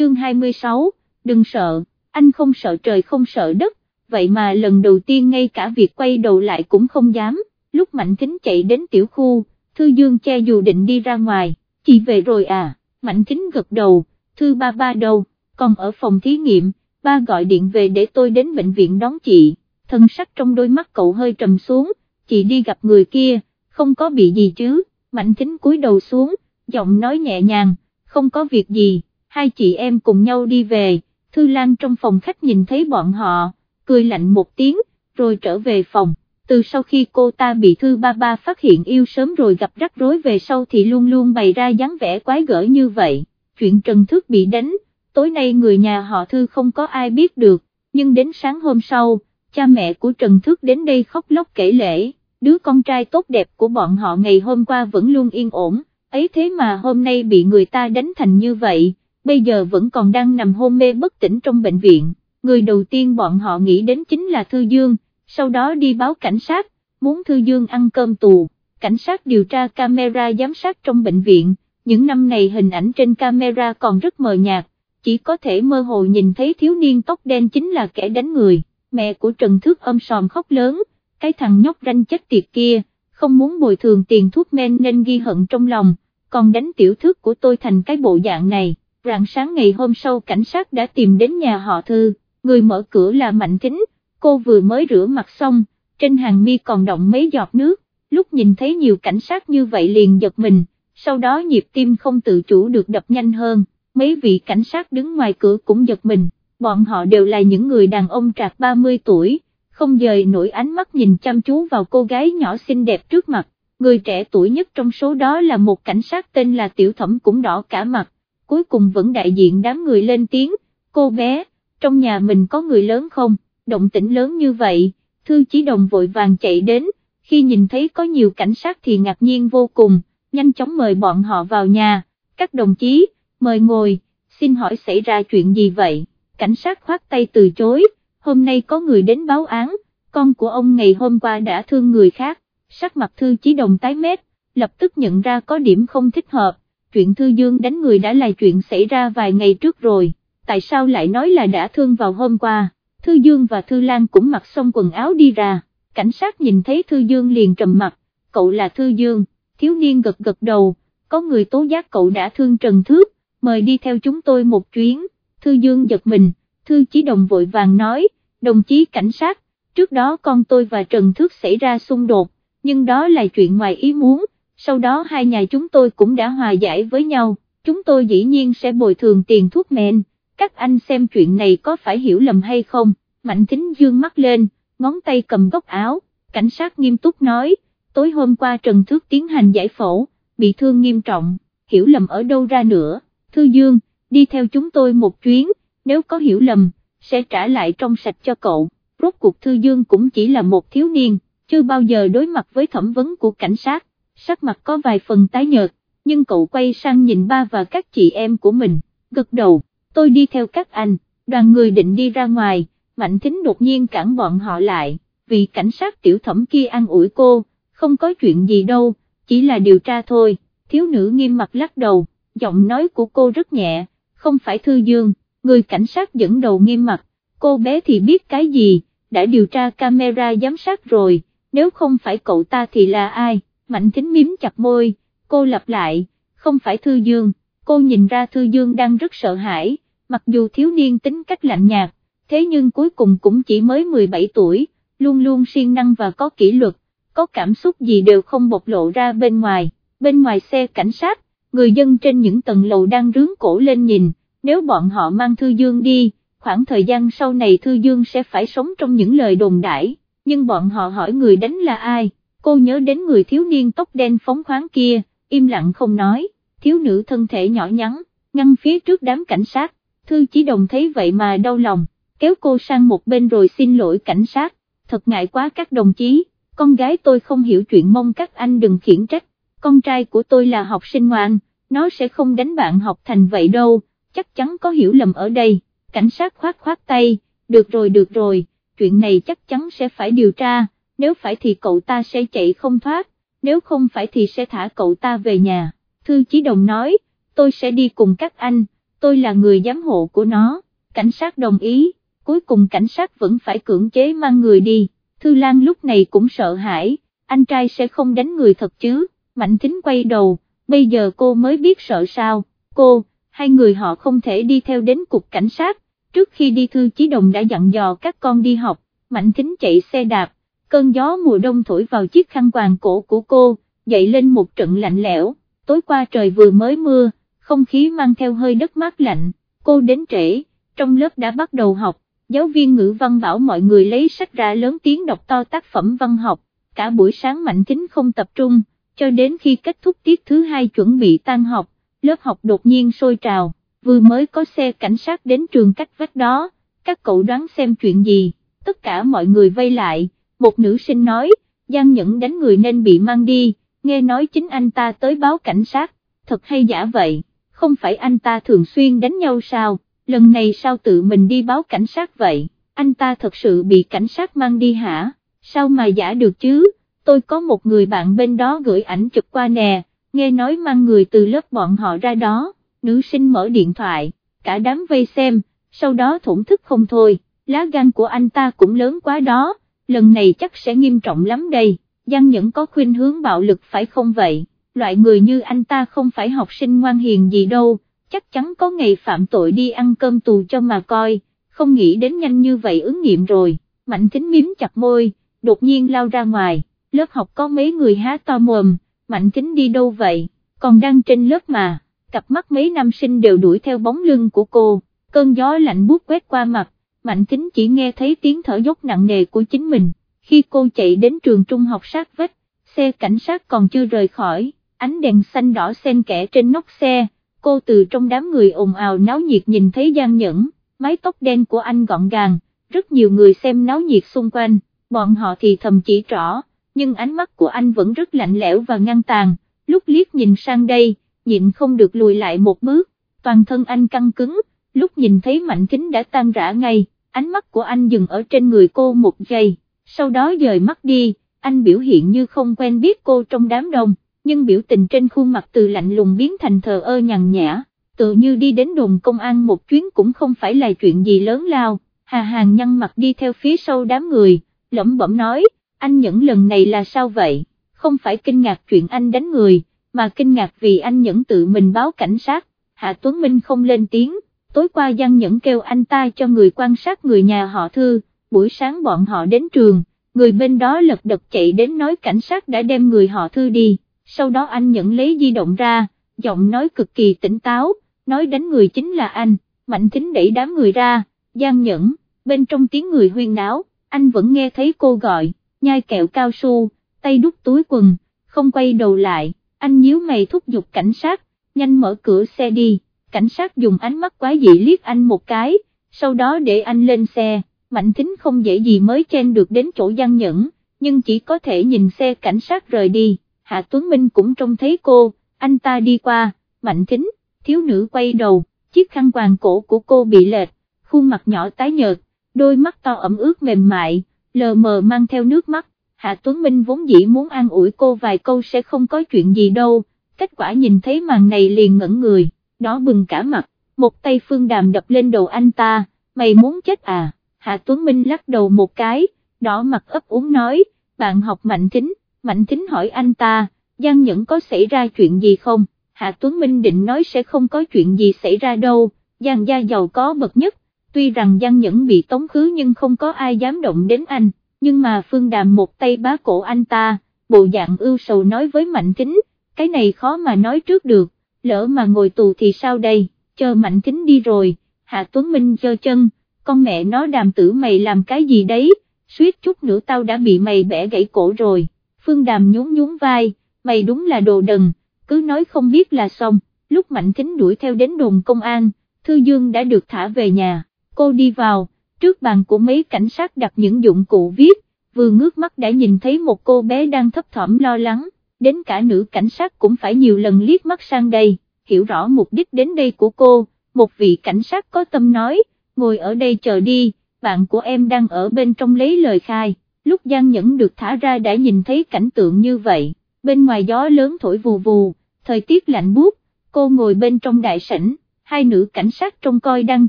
chương 26, đừng sợ, anh không sợ trời không sợ đất, vậy mà lần đầu tiên ngay cả việc quay đầu lại cũng không dám, lúc Mạnh Thính chạy đến tiểu khu, Thư Dương che dù định đi ra ngoài, chị về rồi à, Mạnh Thính gật đầu, Thư ba ba đâu, còn ở phòng thí nghiệm, ba gọi điện về để tôi đến bệnh viện đón chị, thân sắc trong đôi mắt cậu hơi trầm xuống, chị đi gặp người kia, không có bị gì chứ, Mạnh Thính cúi đầu xuống, giọng nói nhẹ nhàng, không có việc gì, hai chị em cùng nhau đi về, Thư Lan trong phòng khách nhìn thấy bọn họ, cười lạnh một tiếng, rồi trở về phòng. Từ sau khi cô ta bị Thư Ba Ba phát hiện yêu sớm rồi gặp rắc rối về sau thì luôn luôn bày ra dáng vẻ quái gở như vậy, chuyện Trần Thước bị đánh, tối nay người nhà họ Thư không có ai biết được, nhưng đến sáng hôm sau, cha mẹ của Trần Thước đến đây khóc lóc kể lễ, đứa con trai tốt đẹp của bọn họ ngày hôm qua vẫn luôn yên ổn, ấy thế mà hôm nay bị người ta đánh thành như vậy, bây giờ vẫn còn đang nằm hôn mê bất tỉnh trong bệnh viện, người đầu tiên bọn họ nghĩ đến chính là Thư Dương, sau đó đi báo cảnh sát, muốn Thư Dương ăn cơm tù, cảnh sát điều tra camera giám sát trong bệnh viện, những năm này hình ảnh trên camera còn rất mờ nhạt, chỉ có thể mơ hồ nhìn thấy thiếu niên tóc đen chính là kẻ đánh người, mẹ của Trần Thước ôm sòm khóc lớn, cái thằng nhóc ranh chết tiệt kia, không muốn bồi thường tiền thuốc men nên ghi hận trong lòng, còn đánh tiểu thước của tôi thành cái bộ dạng này, rạng sáng ngày hôm sau cảnh sát đã tìm đến nhà họ Thư, người mở cửa là Mạnh Thính, cô vừa mới rửa mặt xong, trên hàng mi còn động mấy giọt nước, lúc nhìn thấy nhiều cảnh sát như vậy liền giật mình, sau đó nhịp tim không tự chủ được đập nhanh hơn, mấy vị cảnh sát đứng ngoài cửa cũng giật mình, bọn họ đều là những người đàn ông trạc 30 tuổi, không dời nổi ánh mắt nhìn chăm chú vào cô gái nhỏ xinh đẹp trước mặt, người trẻ tuổi nhất trong số đó là một cảnh sát tên là Tiểu Thẩm cũng đỏ cả mặt, cuối cùng vẫn đại diện đám người lên tiếng, cô bé, trong nhà mình có người lớn không, động tĩnh lớn như vậy, Thư Chí Đồng vội vàng chạy đến, khi nhìn thấy có nhiều cảnh sát thì ngạc nhiên vô cùng, nhanh chóng mời bọn họ vào nhà, các đồng chí, mời ngồi, xin hỏi xảy ra chuyện gì vậy, cảnh sát khoát tay từ chối, hôm nay có người đến báo án, con của ông ngày hôm qua đã thương người khác, sắc mặt Thư Chí Đồng tái mét, lập tức nhận ra có điểm không thích hợp, chuyện Thư Dương đánh người đã là chuyện xảy ra vài ngày trước rồi, tại sao lại nói là đã thương vào hôm qua, Thư Dương và Thư Lan cũng mặc xong quần áo đi ra, cảnh sát nhìn thấy Thư Dương liền trầm mặt, cậu là Thư Dương, thiếu niên gật gật đầu, có người tố giác cậu đã thương Trần Thước, mời đi theo chúng tôi một chuyến, Thư Dương giật mình, Thư Chí Đồng vội vàng nói, đồng chí cảnh sát, trước đó con tôi và Trần Thước xảy ra xung đột, nhưng đó là chuyện ngoài ý muốn, sau đó hai nhà chúng tôi cũng đã hòa giải với nhau, chúng tôi dĩ nhiên sẽ bồi thường tiền thuốc men, các anh xem chuyện này có phải hiểu lầm hay không, Mạnh Thính dương mắt lên, ngón tay cầm góc áo, cảnh sát nghiêm túc nói, tối hôm qua Trần Thước tiến hành giải phẫu, bị thương nghiêm trọng, hiểu lầm ở đâu ra nữa, Thư Dương, đi theo chúng tôi một chuyến, nếu có hiểu lầm, sẽ trả lại trong sạch cho cậu, rốt cuộc Thư Dương cũng chỉ là một thiếu niên, chưa bao giờ đối mặt với thẩm vấn của cảnh sát, sắc mặt có vài phần tái nhợt, nhưng cậu quay sang nhìn ba và các chị em của mình, gật đầu, tôi đi theo các anh, đoàn người định đi ra ngoài, Mạnh Thính đột nhiên cản bọn họ lại, vì cảnh sát tiểu thẩm kia an ủi cô, không có chuyện gì đâu, chỉ là điều tra thôi, thiếu nữ nghiêm mặt lắc đầu, giọng nói của cô rất nhẹ, không phải Thư Dương, người cảnh sát dẫn đầu nghiêm mặt, cô bé thì biết cái gì, đã điều tra camera giám sát rồi, nếu không phải cậu ta thì là ai, Mạnh Thính miếm chặt môi, cô lặp lại, không phải Thư Dương, cô nhìn ra Thư Dương đang rất sợ hãi, mặc dù thiếu niên tính cách lạnh nhạt, thế nhưng cuối cùng cũng chỉ mới 17 tuổi, luôn luôn siêng năng và có kỷ luật, có cảm xúc gì đều không bộc lộ ra bên ngoài, bên ngoài xe cảnh sát, người dân trên những tầng lầu đang rướng cổ lên nhìn, nếu bọn họ mang Thư Dương đi, khoảng thời gian sau này Thư Dương sẽ phải sống trong những lời đồn đãi, nhưng bọn họ hỏi người đánh là ai, cô nhớ đến người thiếu niên tóc đen phóng khoáng kia, im lặng không nói, thiếu nữ thân thể nhỏ nhắn, ngăn phía trước đám cảnh sát, Thư chỉ đồng thấy vậy mà đau lòng, kéo cô sang một bên rồi xin lỗi cảnh sát, thật ngại quá các đồng chí, con gái tôi không hiểu chuyện mong các anh đừng khiển trách, con trai của tôi là học sinh ngoan, nó sẽ không đánh bạn học thành vậy đâu, chắc chắn có hiểu lầm ở đây, cảnh sát khoát khoát tay, được rồi được rồi, chuyện này chắc chắn sẽ phải điều tra, nếu phải thì cậu ta sẽ chạy không thoát, nếu không phải thì sẽ thả cậu ta về nhà, Thư Chí Đồng nói, tôi sẽ đi cùng các anh, tôi là người giám hộ của nó, cảnh sát đồng ý, cuối cùng cảnh sát vẫn phải cưỡng chế mang người đi, Thư Lan lúc này cũng sợ hãi, anh trai sẽ không đánh người thật chứ, Mạnh Thính quay đầu, bây giờ cô mới biết sợ sao, cô, hai người họ không thể đi theo đến cục cảnh sát, trước khi đi Thư Chí Đồng đã dặn dò các con đi học, Mạnh Thính chạy xe đạp, cơn gió mùa đông thổi vào chiếc khăn quàng cổ của cô, dậy lên một trận lạnh lẽo, tối qua trời vừa mới mưa, không khí mang theo hơi đất mát lạnh, cô đến trễ, trong lớp đã bắt đầu học, giáo viên ngữ văn bảo mọi người lấy sách ra lớn tiếng đọc to tác phẩm văn học, cả buổi sáng Mạnh Thính không tập trung, cho đến khi kết thúc tiết thứ hai chuẩn bị tan học, lớp học đột nhiên sôi trào, vừa mới có xe cảnh sát đến trường cách vách đó, các cậu đoán xem chuyện gì, tất cả mọi người vây lại, một nữ sinh nói, Giang Nhẫn đánh người nên bị mang đi, nghe nói chính anh ta tới báo cảnh sát, thật hay giả vậy, không phải anh ta thường xuyên đánh nhau sao, lần này sao tự mình đi báo cảnh sát vậy, anh ta thật sự bị cảnh sát mang đi hả, sao mà giả được chứ, tôi có một người bạn bên đó gửi ảnh chụp qua nè, nghe nói mang người từ lớp bọn họ ra đó, nữ sinh mở điện thoại, cả đám vây xem, sau đó thổn thức không thôi, lá gan của anh ta cũng lớn quá đó, lần này chắc sẽ nghiêm trọng lắm đây, Giang Nhẫn có khuyên hướng bạo lực phải không vậy, loại người như anh ta không phải học sinh ngoan hiền gì đâu, chắc chắn có ngày phạm tội đi ăn cơm tù cho mà coi, không nghĩ đến nhanh như vậy ứng nghiệm rồi, Mạnh Thính miếm chặt môi, đột nhiên lao ra ngoài, lớp học có mấy người há to mồm, Mạnh Thính đi đâu vậy, còn đang trên lớp mà, cặp mắt mấy nam sinh đều đuổi theo bóng lưng của cô, cơn gió lạnh buốt quét qua mặt, Mạnh Thính chỉ nghe thấy tiếng thở dốc nặng nề của chính mình, khi cô chạy đến trường trung học sát vách, xe cảnh sát còn chưa rời khỏi, ánh đèn xanh đỏ xen kẽ trên nóc xe, cô từ trong đám người ồn ào náo nhiệt nhìn thấy Giang Nhẫn, mái tóc đen của anh gọn gàng, rất nhiều người xem náo nhiệt xung quanh, bọn họ thì thầm chỉ trỏ, nhưng ánh mắt của anh vẫn rất lạnh lẽo và ngăn tàn, lúc liếc nhìn sang đây, nhịn không được lùi lại một bước, toàn thân anh căng cứng, lúc nhìn thấy Mạnh kính đã tan rã ngay, ánh mắt của anh dừng ở trên người cô một giây, sau đó dời mắt đi, anh biểu hiện như không quen biết cô trong đám đông, nhưng biểu tình trên khuôn mặt từ lạnh lùng biến thành thờ ơ nhàn nhã, tự như đi đến đồn công an một chuyến cũng không phải là chuyện gì lớn lao, Hà Hàng nhăn mặt đi theo phía sau đám người, lẩm bẩm nói, anh Nhẫn lần này là sao vậy, không phải kinh ngạc chuyện anh đánh người, mà kinh ngạc vì anh Nhẫn tự mình báo cảnh sát, Hạ Tuấn Minh không lên tiếng, tối qua Giang Nhẫn kêu anh ta cho người quan sát người nhà họ Thư, buổi sáng bọn họ đến trường, người bên đó lật đật chạy đến nói cảnh sát đã đem người họ Thư đi, sau đó anh Nhẫn lấy di động ra, giọng nói cực kỳ tỉnh táo, nói đánh người chính là anh, Mạnh Thính đẩy đám người ra, Giang Nhẫn, bên trong tiếng người huyên náo, anh vẫn nghe thấy cô gọi, nhai kẹo cao su, tay đút túi quần, không quay đầu lại, anh nhíu mày thúc giục cảnh sát, nhanh mở cửa xe đi, cảnh sát dùng ánh mắt quái dị liếc anh một cái, sau đó để anh lên xe, Mạnh Thính không dễ gì mới chen được đến chỗ Giang Nhẫn, nhưng chỉ có thể nhìn xe cảnh sát rời đi, Hạ Tuấn Minh cũng trông thấy cô, anh ta đi qua, Mạnh Thính, thiếu nữ quay đầu, chiếc khăn quàng cổ của cô bị lệch, khuôn mặt nhỏ tái nhợt, đôi mắt to ẩm ướt mềm mại, lờ mờ mang theo nước mắt, Hạ Tuấn Minh vốn dĩ muốn an ủi cô vài câu sẽ không có chuyện gì đâu, kết quả nhìn thấy màn này liền ngẩn người, đó bừng cả mặt, một tay phương đàm đập lên đầu anh ta, mày muốn chết à, Hạ Tuấn Minh lắc đầu một cái, đỏ mặt ấp úng nói, bạn học Mạnh Thính, Mạnh Thính hỏi anh ta, Giang Nhẫn có xảy ra chuyện gì không, Hạ Tuấn Minh định nói sẽ không có chuyện gì xảy ra đâu, Giang gia giàu có bậc nhất, tuy rằng Giang Nhẫn bị tống khứ nhưng không có ai dám động đến anh, nhưng mà Phương Đàm một tay bá cổ anh ta, bộ dạng ưu sầu nói với Mạnh Thính, cái này khó mà nói trước được, lỡ mà ngồi tù thì sao đây, chờ Mạnh Thính đi rồi, Hạ Tuấn Minh giơ chân, con mẹ nó đàm tử mày làm cái gì đấy, suýt chút nữa tao đã bị mày bẻ gãy cổ rồi, Phương Đàm nhún nhún vai, mày đúng là đồ đần, cứ nói không biết là xong, lúc Mạnh Thính đuổi theo đến đồn công an, Thư Dương đã được thả về nhà cô đi vào, trước bàn của mấy cảnh sát đặt những dụng cụ viết, vừa ngước mắt đã nhìn thấy một cô bé đang thấp thỏm lo lắng, đến cả nữ cảnh sát cũng phải nhiều lần liếc mắt sang đây, hiểu rõ mục đích đến đây của cô, một vị cảnh sát có tâm nói, ngồi ở đây chờ đi, bạn của em đang ở bên trong lấy lời khai, lúc Giang Nhẫn được thả ra đã nhìn thấy cảnh tượng như vậy, bên ngoài gió lớn thổi vù vù, thời tiết lạnh buốt, cô ngồi bên trong đại sảnh, hai nữ cảnh sát trông coi đang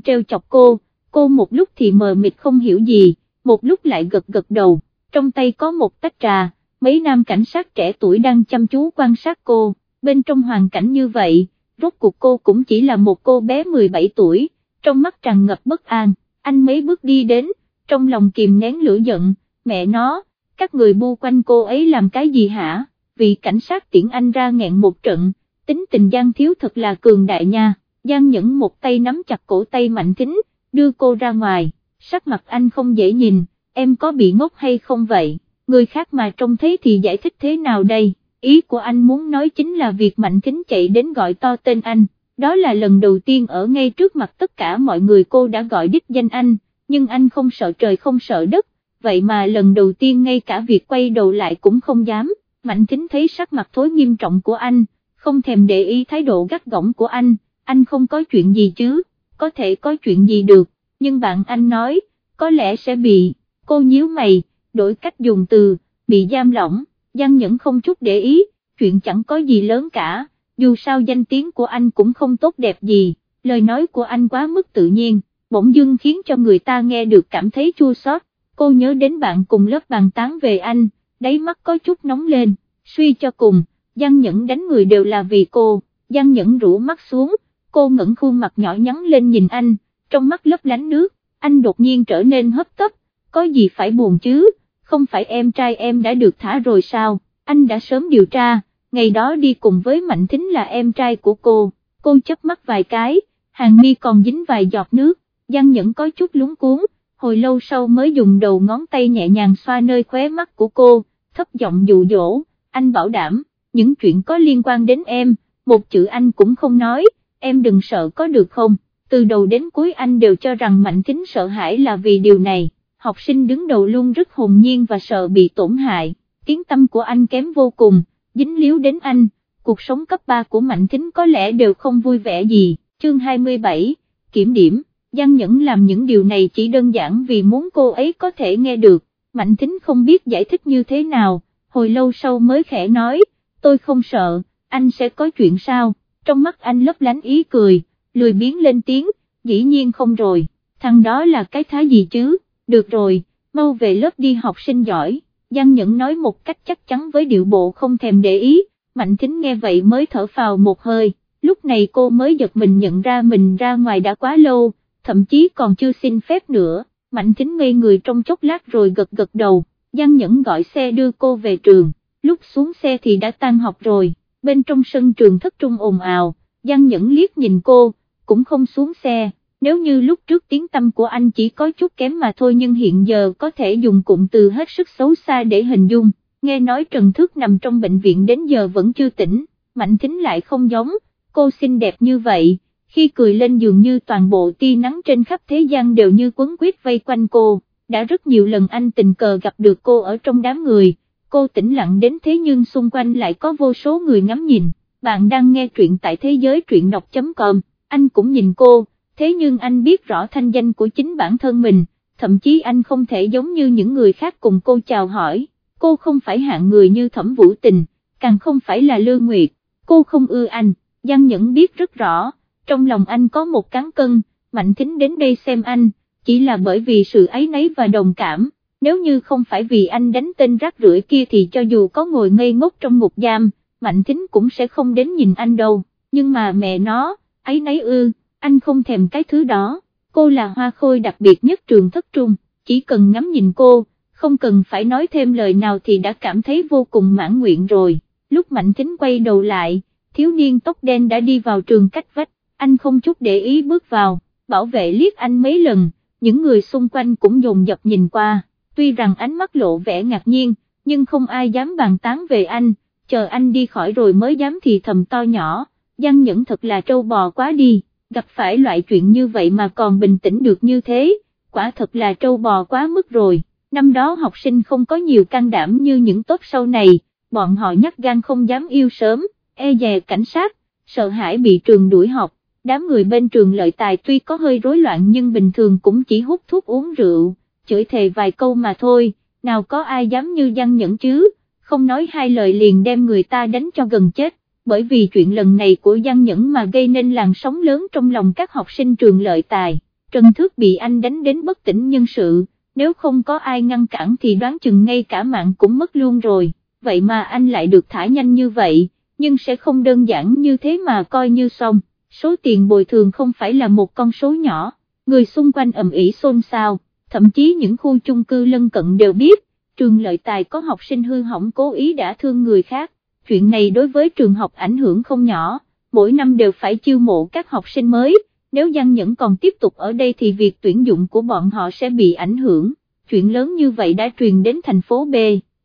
treo chọc cô, cô một lúc thì mờ mịt không hiểu gì, một lúc lại gật gật đầu, trong tay có một tách trà, mấy nam cảnh sát trẻ tuổi đang chăm chú quan sát cô, bên trong hoàn cảnh như vậy, rốt cuộc cô cũng chỉ là một cô bé 17 tuổi, trong mắt tràn ngập bất an, anh mấy bước đi đến, trong lòng kìm nén lửa giận, mẹ nó, các người bu quanh cô ấy làm cái gì hả, vì cảnh sát tiễn anh ra nghẹn một trận, tính tình Giang Thiếu thật là cường đại nha, Giang Nhẫn một tay nắm chặt cổ tay Mạnh Thính, đưa cô ra ngoài, sắc mặt anh không dễ nhìn, em có bị ngốc hay không vậy, người khác mà trông thấy thì giải thích thế nào đây, ý của anh muốn nói chính là việc Mạnh Kính chạy đến gọi to tên anh, đó là lần đầu tiên ở ngay trước mặt tất cả mọi người cô đã gọi đích danh anh, nhưng anh không sợ trời không sợ đất, vậy mà lần đầu tiên ngay cả việc quay đầu lại cũng không dám, Mạnh Kính thấy sắc mặt thối nghiêm trọng của anh, không thèm để ý thái độ gắt gỏng của anh, anh không có chuyện gì chứ, có thể có chuyện gì được, nhưng bạn anh nói, có lẽ sẽ bị, cô nhíu mày, đổi cách dùng từ, bị giam lỏng, Giang Nhẫn không chút để ý, chuyện chẳng có gì lớn cả, dù sao danh tiếng của anh cũng không tốt đẹp gì, lời nói của anh quá mức tự nhiên, bỗng dưng khiến cho người ta nghe được cảm thấy chua xót. cô nhớ đến bạn cùng lớp bàn tán về anh, đáy mắt có chút nóng lên, suy cho cùng, Giang Nhẫn đánh người đều là vì cô, Giang Nhẫn rũ mắt xuống, cô ngẩng khuôn mặt nhỏ nhắn lên nhìn anh, trong mắt lấp lánh nước, anh đột nhiên trở nên hấp tấp, có gì phải buồn chứ, không phải em trai em đã được thả rồi sao, anh đã sớm điều tra, ngày đó đi cùng với Mạnh Thính là em trai của cô, cô chớp mắt vài cái, hàng mi còn dính vài giọt nước, Giang Nhẫn có chút lúng cuốn, hồi lâu sau mới dùng đầu ngón tay nhẹ nhàng xoa nơi khóe mắt của cô, thấp giọng dụ dỗ, anh bảo đảm, những chuyện có liên quan đến em, một chữ anh cũng không nói, em đừng sợ có được không, từ đầu đến cuối anh đều cho rằng Mạnh Thính sợ hãi là vì điều này, học sinh đứng đầu luôn rất hồn nhiên và sợ bị tổn hại, tiếng tâm của anh kém vô cùng, dính líu đến anh, cuộc sống cấp 3 của Mạnh Thính có lẽ đều không vui vẻ gì, chương 27, kiểm điểm, Giang Nhẫn làm những điều này chỉ đơn giản vì muốn cô ấy có thể nghe được, Mạnh Thính không biết giải thích như thế nào, hồi lâu sau mới khẽ nói, tôi không sợ, anh sẽ có chuyện sao, trong mắt anh lấp lánh ý cười, lười biến lên tiếng, dĩ nhiên không rồi, thằng đó là cái thái gì chứ, được rồi, mau về lớp đi học sinh giỏi, Giang Nhẫn nói một cách chắc chắn với điệu bộ không thèm để ý, Mạnh Thính nghe vậy mới thở phào một hơi, lúc này cô mới giật mình nhận ra mình ra ngoài đã quá lâu, thậm chí còn chưa xin phép nữa, Mạnh Thính ngây người trong chốc lát rồi gật gật đầu, Giang Nhẫn gọi xe đưa cô về trường, lúc xuống xe thì đã tan học rồi, bên trong sân trường thất trung ồn ào, Giang Nhẫn liếc nhìn cô, cũng không xuống xe, nếu như lúc trước tiếng tâm của anh chỉ có chút kém mà thôi nhưng hiện giờ có thể dùng cụm từ hết sức xấu xa để hình dung, nghe nói Trần Thước nằm trong bệnh viện đến giờ vẫn chưa tỉnh, Mạnh Thính lại không giống, cô xinh đẹp như vậy, khi cười lên dường như toàn bộ tia nắng trên khắp thế gian đều như quấn quýt vây quanh cô, đã rất nhiều lần anh tình cờ gặp được cô ở trong đám người, cô tĩnh lặng đến thế nhưng xung quanh lại có vô số người ngắm nhìn, bạn đang nghe truyện tại thế giới truyện đọc.com, anh cũng nhìn cô, thế nhưng anh biết rõ thanh danh của chính bản thân mình, thậm chí anh không thể giống như những người khác cùng cô chào hỏi, cô không phải hạng người như thẩm vũ tình, càng không phải là Lương Nguyệt, cô không ưa anh, Giang Nhẫn biết rất rõ, trong lòng anh có một cán cân, Mạnh Thính đến đây xem anh, chỉ là bởi vì sự ấy nấy và đồng cảm, nếu như không phải vì anh đánh tên rác rưởi kia thì cho dù có ngồi ngây ngốc trong ngục giam, Mạnh Thính cũng sẽ không đến nhìn anh đâu, nhưng mà mẹ nó, ấy nấy ư, anh không thèm cái thứ đó, cô là hoa khôi đặc biệt nhất trường thất trung, chỉ cần ngắm nhìn cô, không cần phải nói thêm lời nào thì đã cảm thấy vô cùng mãn nguyện rồi, lúc Mạnh Thính quay đầu lại, thiếu niên tóc đen đã đi vào trường cách vách, anh không chút để ý bước vào, bảo vệ liếc anh mấy lần, những người xung quanh cũng dồn dập nhìn qua, tuy rằng ánh mắt lộ vẻ ngạc nhiên, nhưng không ai dám bàn tán về anh, chờ anh đi khỏi rồi mới dám thì thầm to nhỏ, Giang Nhẫn thật là trâu bò quá đi, gặp phải loại chuyện như vậy mà còn bình tĩnh được như thế, quả thật là trâu bò quá mức rồi, năm đó học sinh không có nhiều can đảm như những tốt sau này, bọn họ nhắc gan không dám yêu sớm, e dè cảnh sát, sợ hãi bị trường đuổi học, đám người bên trường lợi tài tuy có hơi rối loạn nhưng bình thường cũng chỉ hút thuốc uống rượu, chửi thề vài câu mà thôi, nào có ai dám như gian Nhẫn chứ, không nói hai lời liền đem người ta đánh cho gần chết, bởi vì chuyện lần này của Giang Nhẫn mà gây nên làn sóng lớn trong lòng các học sinh trường lợi tài, Trần Thước bị anh đánh đến bất tỉnh nhân sự, nếu không có ai ngăn cản thì đoán chừng ngay cả mạng cũng mất luôn rồi, vậy mà anh lại được thả nhanh như vậy, nhưng sẽ không đơn giản như thế mà coi như xong, số tiền bồi thường không phải là một con số nhỏ, người xung quanh ầm ĩ xôn xao, thậm chí những khu chung cư lân cận đều biết, trường lợi tài có học sinh hư hỏng cố ý đã thương người khác, chuyện này đối với trường học ảnh hưởng không nhỏ, mỗi năm đều phải chiêu mộ các học sinh mới, nếu Giang Nhẫn còn tiếp tục ở đây thì việc tuyển dụng của bọn họ sẽ bị ảnh hưởng, chuyện lớn như vậy đã truyền đến thành phố B,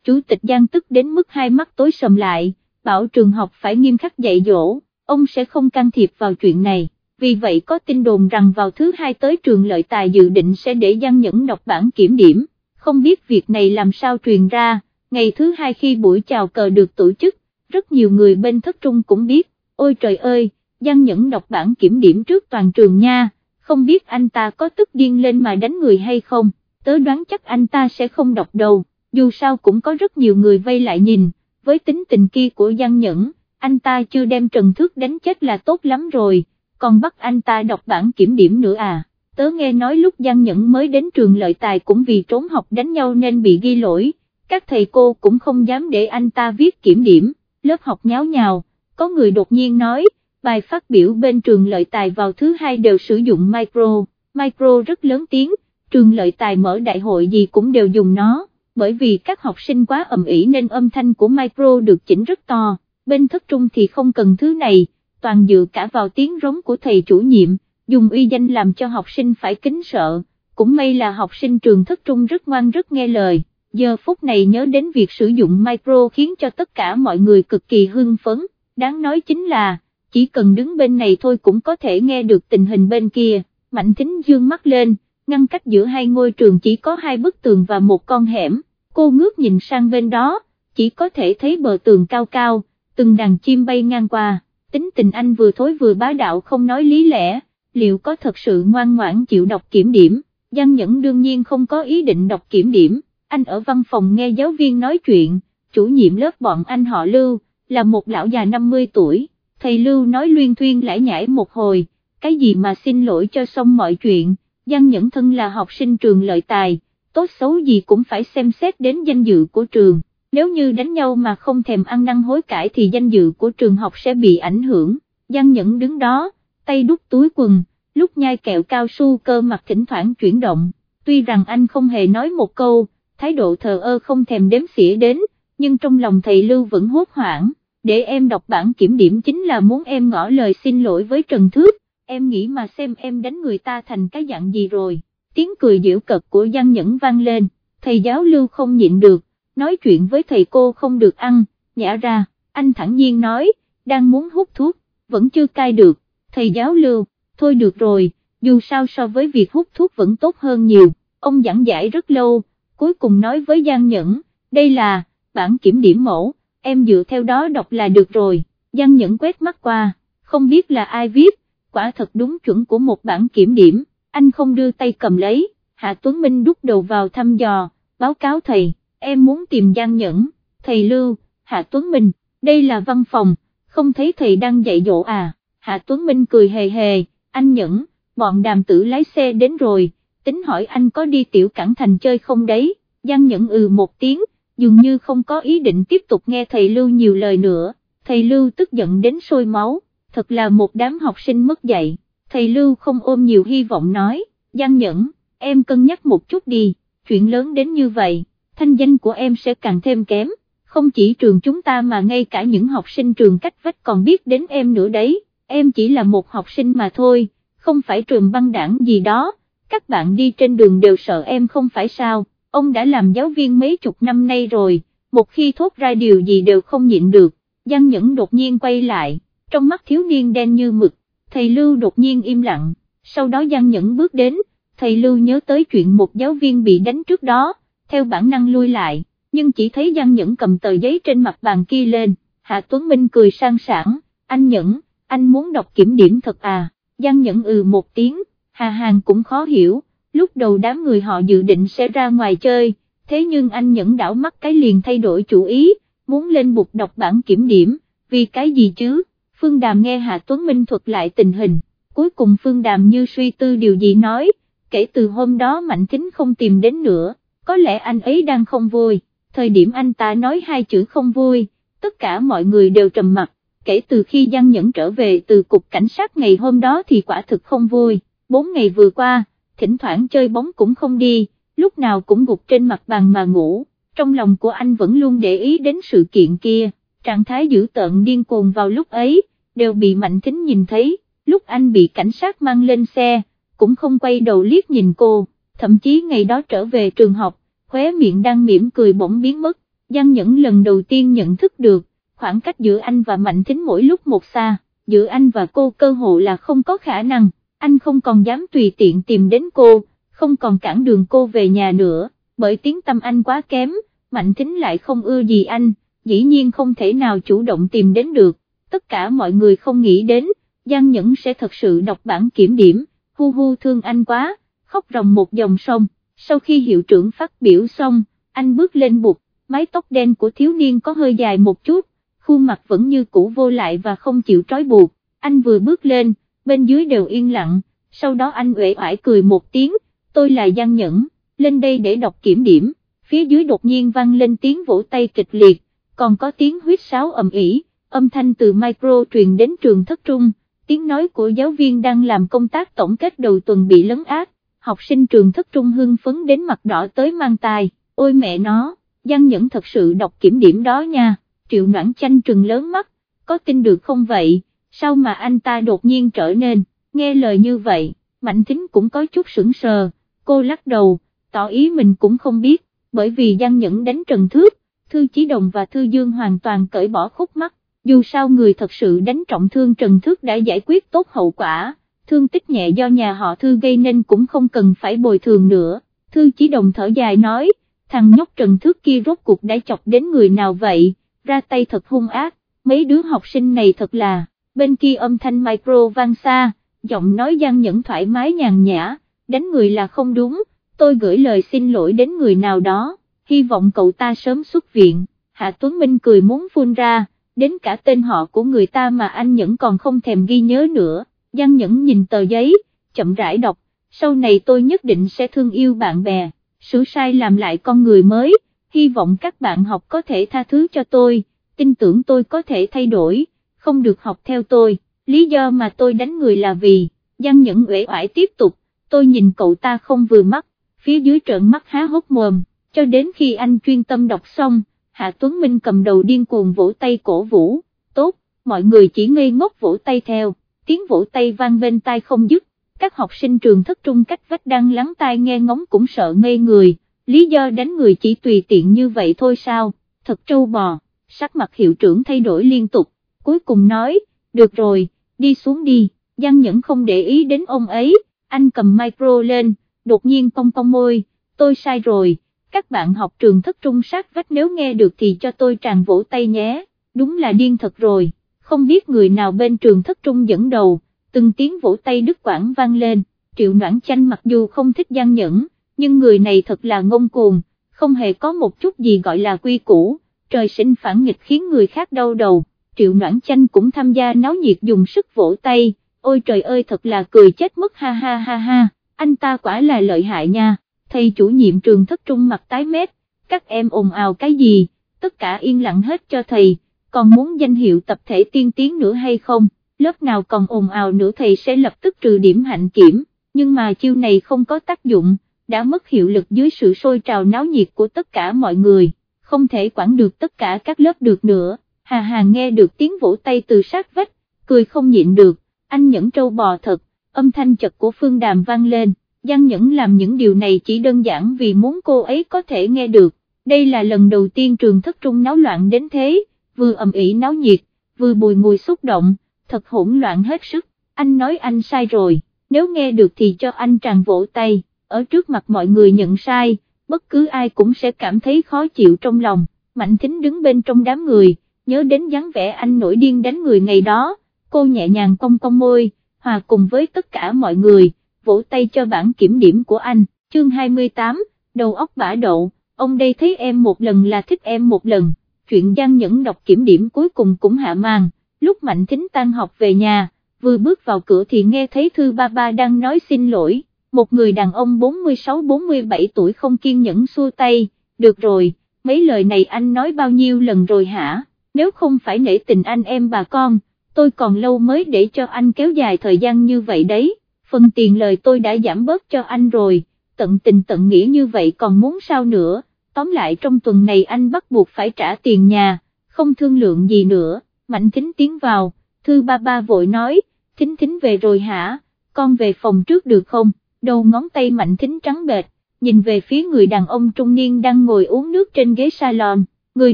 chủ tịch Giang tức đến mức hai mắt tối sầm lại, bảo trường học phải nghiêm khắc dạy dỗ, ông sẽ không can thiệp vào chuyện này. Vì vậy có tin đồn rằng vào thứ hai tới trường lợi tài dự định sẽ để Giang Nhẫn đọc bản kiểm điểm, không biết việc này làm sao truyền ra, ngày thứ hai khi buổi chào cờ được tổ chức, rất nhiều người bên thất trung cũng biết, ôi trời ơi, Giang Nhẫn đọc bản kiểm điểm trước toàn trường nha, không biết anh ta có tức điên lên mà đánh người hay không, tớ đoán chắc anh ta sẽ không đọc đâu, dù sao cũng có rất nhiều người vây lại nhìn, với tính tình kia của Giang Nhẫn, anh ta chưa đem Trần Thước đánh chết là tốt lắm rồi, còn bắt anh ta đọc bản kiểm điểm nữa à, tớ nghe nói lúc Giang Nhẫn mới đến trường lợi tài cũng vì trốn học đánh nhau nên bị ghi lỗi, các thầy cô cũng không dám để anh ta viết kiểm điểm, lớp học nháo nhào, có người đột nhiên nói, bài phát biểu bên trường lợi tài vào thứ hai đều sử dụng micro, micro rất lớn tiếng, trường lợi tài mở đại hội gì cũng đều dùng nó, bởi vì các học sinh quá ầm ĩ nên âm thanh của micro được chỉnh rất to, bên thất trung thì không cần thứ này, toàn dựa cả vào tiếng rống của thầy chủ nhiệm, dùng uy danh làm cho học sinh phải kính sợ, cũng may là học sinh trường thất trung rất ngoan rất nghe lời, giờ phút này nhớ đến việc sử dụng micro khiến cho tất cả mọi người cực kỳ hưng phấn, đáng nói chính là, chỉ cần đứng bên này thôi cũng có thể nghe được tình hình bên kia, Mạnh Thính dương mắt lên, ngăn cách giữa hai ngôi trường chỉ có hai bức tường và một con hẻm, cô ngước nhìn sang bên đó, chỉ có thể thấy bờ tường cao cao, từng đàn chim bay ngang qua, tính tình anh vừa thối vừa bá đạo không nói lý lẽ, liệu có thật sự ngoan ngoãn chịu đọc kiểm điểm, Giang Nhẫn đương nhiên không có ý định đọc kiểm điểm, anh ở văn phòng nghe giáo viên nói chuyện, chủ nhiệm lớp bọn anh họ Lưu, là một lão già 50 tuổi. Thầy Lưu nói luyên thuyên lãi nhảy một hồi, cái gì mà xin lỗi cho xong mọi chuyện, Giang Nhẫn Thân là học sinh trường lợi tài, tốt xấu gì cũng phải xem xét đến danh dự của trường, nếu như đánh nhau mà không thèm ăn năn hối cải thì danh dự của trường học sẽ bị ảnh hưởng, Giang Nhẫn đứng đó, tay đút túi quần, lúc nhai kẹo cao su cơ mặt thỉnh thoảng chuyển động, tuy rằng anh không hề nói một câu, thái độ thờ ơ không thèm đếm xỉa đến, nhưng trong lòng thầy Lưu vẫn hốt hoảng để em đọc bản kiểm điểm chính là muốn em ngỏ lời xin lỗi với Trần Thước, em nghĩ mà xem em đánh người ta thành cái dạng gì rồi, tiếng cười giễu cợt của Giang Nhẫn vang lên, thầy giáo lưu không nhịn được, nói chuyện với thầy cô không được ăn, nhả ra, anh thẳng nhiên nói, đang muốn hút thuốc, vẫn chưa cai được, thầy giáo lưu, thôi được rồi, dù sao so với việc hút thuốc vẫn tốt hơn nhiều, ông giảng giải rất lâu, cuối cùng nói với Giang Nhẫn, đây là, bản kiểm điểm mẫu, em dựa theo đó đọc là được rồi, Giang Nhẫn quét mắt qua, không biết là ai viết, quả thật đúng chuẩn của một bản kiểm điểm, anh không đưa tay cầm lấy, Hạ Tuấn Minh đút đầu vào thăm dò, báo cáo thầy, em muốn tìm Giang Nhẫn, thầy Lưu, Hạ Tuấn Minh, đây là văn phòng, không thấy thầy đang dạy dỗ à, Hạ Tuấn Minh cười hề hề, anh Nhẫn, bọn đàm tử lái xe đến rồi, tính hỏi anh có đi tiểu cảng thành chơi không đấy, Giang Nhẫn ừ một tiếng, dường như không có ý định tiếp tục nghe thầy Lưu nhiều lời nữa, thầy Lưu tức giận đến sôi máu, thật là một đám học sinh mất dạy, thầy Lưu không ôm nhiều hy vọng nói, Giang Nhẫn, em cân nhắc một chút đi, chuyện lớn đến như vậy, thanh danh của em sẽ càng thêm kém, không chỉ trường chúng ta mà ngay cả những học sinh trường cách vách còn biết đến em nữa đấy, em chỉ là một học sinh mà thôi, không phải trường băng đảng gì đó, các bạn đi trên đường đều sợ em không phải sao ông đã làm giáo viên mấy chục năm nay rồi, một khi thốt ra điều gì đều không nhịn được, Giang Nhẫn đột nhiên quay lại, trong mắt thiếu niên đen như mực, thầy Lưu đột nhiên im lặng, sau đó Giang Nhẫn bước đến, thầy Lưu nhớ tới chuyện một giáo viên bị đánh trước đó, theo bản năng lui lại, nhưng chỉ thấy Giang Nhẫn cầm tờ giấy trên mặt bàn kia lên, Hạ Tuấn Minh cười sang sảng, anh Nhẫn, anh muốn đọc kiểm điểm thật à, Giang Nhẫn ừ một tiếng, Hà Hàng cũng khó hiểu lúc đầu đám người họ dự định sẽ ra ngoài chơi, thế nhưng anh nhẫn đảo mắt cái liền thay đổi chủ ý, muốn lên bục đọc bản kiểm điểm, vì cái gì chứ, Phương Đàm nghe Hạ Tuấn Minh thuật lại tình hình, cuối cùng Phương Đàm như suy tư điều gì nói, kể từ hôm đó Mạnh Thính không tìm đến nữa, có lẽ anh ấy đang không vui, thời điểm anh ta nói hai chữ không vui, tất cả mọi người đều trầm mặt, kể từ khi Giang Nhẫn trở về từ cục cảnh sát ngày hôm đó thì quả thực không vui, bốn ngày vừa qua, thỉnh thoảng chơi bóng cũng không đi, lúc nào cũng gục trên mặt bàn mà ngủ, trong lòng của anh vẫn luôn để ý đến sự kiện kia, trạng thái dữ tợn điên cuồng vào lúc ấy, đều bị Mạnh Thính nhìn thấy, lúc anh bị cảnh sát mang lên xe, cũng không quay đầu liếc nhìn cô, thậm chí ngày đó trở về trường học, khóe miệng đang mỉm cười bỗng biến mất, Giang Nhẫn lần đầu tiên nhận thức được, khoảng cách giữa anh và Mạnh Thính mỗi lúc một xa, giữa anh và cô cơ hội là không có khả năng, anh không còn dám tùy tiện tìm đến cô, không còn cản đường cô về nhà nữa, bởi tiếng tâm anh quá kém, Mạnh Thính lại không ưa gì anh, dĩ nhiên không thể nào chủ động tìm đến được, tất cả mọi người không nghĩ đến, Giang Nhẫn sẽ thật sự đọc bản kiểm điểm, hu hu thương anh quá, khóc ròng một dòng sông, sau khi hiệu trưởng phát biểu xong, anh bước lên bục, mái tóc đen của thiếu niên có hơi dài một chút, khuôn mặt vẫn như cũ vô lại và không chịu trói buộc, anh vừa bước lên, bên dưới đều yên lặng, sau đó anh uể oải cười một tiếng, tôi là Giang Nhẫn, lên đây để đọc kiểm điểm, phía dưới đột nhiên vang lên tiếng vỗ tay kịch liệt, còn có tiếng huyết sáo ầm ĩ, âm thanh từ micro truyền đến trường thất trung, tiếng nói của giáo viên đang làm công tác tổng kết đầu tuần bị lấn át, học sinh trường thất trung hưng phấn đến mặt đỏ tới mang tài, ôi mẹ nó, Giang Nhẫn thật sự đọc kiểm điểm đó nha, triệu noãn chanh trừng lớn mắt, có tin được không vậy, sao mà anh ta đột nhiên trở nên, nghe lời như vậy, Mạnh Thính cũng có chút sững sờ, cô lắc đầu, tỏ ý mình cũng không biết, bởi vì Giang Nhẫn đánh Trần Thước, Thư Chí Đồng và Thư Dương hoàn toàn cởi bỏ khúc mắt, dù sao người thật sự đánh trọng thương Trần Thước đã giải quyết tốt hậu quả, thương tích nhẹ do nhà họ Thư gây nên cũng không cần phải bồi thường nữa, Thư Chí Đồng thở dài nói, thằng nhóc Trần Thước kia rốt cuộc đã chọc đến người nào vậy, ra tay thật hung ác, mấy đứa học sinh này thật là, bên kia âm thanh micro vang xa, giọng nói gian nhẫn thoải mái nhàn nhã, đánh người là không đúng, tôi gửi lời xin lỗi đến người nào đó, hy vọng cậu ta sớm xuất viện, Hạ Tuấn Minh cười muốn phun ra, đến cả tên họ của người ta mà anh Nhẫn còn không thèm ghi nhớ nữa, Giang Nhẫn nhìn tờ giấy, chậm rãi đọc, sau này tôi nhất định sẽ thương yêu bạn bè, sửa sai làm lại con người mới, hy vọng các bạn học có thể tha thứ cho tôi, tin tưởng tôi có thể thay đổi, không được học theo tôi, lý do mà tôi đánh người là vì, Giang Nhẫn uể oải tiếp tục, tôi nhìn cậu ta không vừa mắt, phía dưới trợn mắt há hốc mồm, cho đến khi anh chuyên tâm đọc xong, Hạ Tuấn Minh cầm đầu điên cuồng vỗ tay cổ vũ, tốt, mọi người chỉ ngây ngốc vỗ tay theo, tiếng vỗ tay vang bên tai không dứt, các học sinh trường thất trung cách vách đang lắng tai nghe ngóng cũng sợ ngây người, lý do đánh người chỉ tùy tiện như vậy thôi sao, thật trâu bò, sắc mặt hiệu trưởng thay đổi liên tục, cuối cùng nói, được rồi, đi xuống đi, Giang Nhẫn không để ý đến ông ấy, anh cầm micro lên, đột nhiên cong cong môi, tôi sai rồi, các bạn học trường thất trung sát vách nếu nghe được thì cho tôi tràn vỗ tay nhé, đúng là điên thật rồi, không biết người nào bên trường thất trung dẫn đầu, từng tiếng vỗ tay đứt quãng vang lên, triệu noãn chanh mặc dù không thích Giang nhẫn, nhưng người này thật là ngông cuồng, không hề có một chút gì gọi là quy củ, trời sinh phản nghịch khiến người khác đau đầu, triệu noãn chanh cũng tham gia náo nhiệt dùng sức vỗ tay, ôi trời ơi thật là cười chết mất ha ha ha ha, anh ta quả là lợi hại nha. Thầy chủ nhiệm trường thất trung mặt tái mét, các em ồn ào cái gì, tất cả yên lặng hết cho thầy, còn muốn danh hiệu tập thể tiên tiến nữa hay không, lớp nào còn ồn ào nữa thầy sẽ lập tức trừ điểm hạnh kiểm, nhưng mà chiêu này không có tác dụng, đã mất hiệu lực dưới sự sôi trào náo nhiệt của tất cả mọi người, không thể quản được tất cả các lớp được nữa, hà hà nghe được tiếng vỗ tay từ sát vách, cười không nhịn được, anh nhẫn trâu bò thật, âm thanh chật của phương đàm vang lên. Giang Nhẫn làm những điều này chỉ đơn giản vì muốn cô ấy có thể nghe được, đây là lần đầu tiên trường thất trung náo loạn đến thế, vừa ầm ĩ náo nhiệt, vừa bùi ngùi xúc động, thật hỗn loạn hết sức, anh nói anh sai rồi, nếu nghe được thì cho anh tràn vỗ tay, ở trước mặt mọi người nhận sai, bất cứ ai cũng sẽ cảm thấy khó chịu trong lòng, Mạnh Thính đứng bên trong đám người, nhớ đến dáng vẻ anh nổi điên đánh người ngày đó, cô nhẹ nhàng cong cong môi, hòa cùng với tất cả mọi người vỗ tay cho bản kiểm điểm của anh, chương 28, đầu óc bả đậu, ông đây thấy em một lần là thích em một lần, chuyện gian Nhẫn đọc kiểm điểm cuối cùng cũng hạ màn, lúc Mạnh Thính tan học về nhà, vừa bước vào cửa thì nghe thấy Thư Ba Ba đang nói xin lỗi, một người đàn ông 46-47 tuổi không kiên nhẫn xua tay, được rồi, mấy lời này anh nói bao nhiêu lần rồi hả, nếu không phải nể tình anh em bà con, tôi còn lâu mới để cho anh kéo dài thời gian như vậy đấy, phần tiền lời tôi đã giảm bớt cho anh rồi, tận tình tận nghĩa như vậy còn muốn sao nữa, tóm lại trong tuần này anh bắt buộc phải trả tiền nhà, không thương lượng gì nữa, Mạnh Thính tiến vào, Thư Ba Ba vội nói, Thính Thính về rồi hả, con về phòng trước được không, đầu ngón tay Mạnh Thính trắng bệt, nhìn về phía người đàn ông trung niên đang ngồi uống nước trên ghế salon, người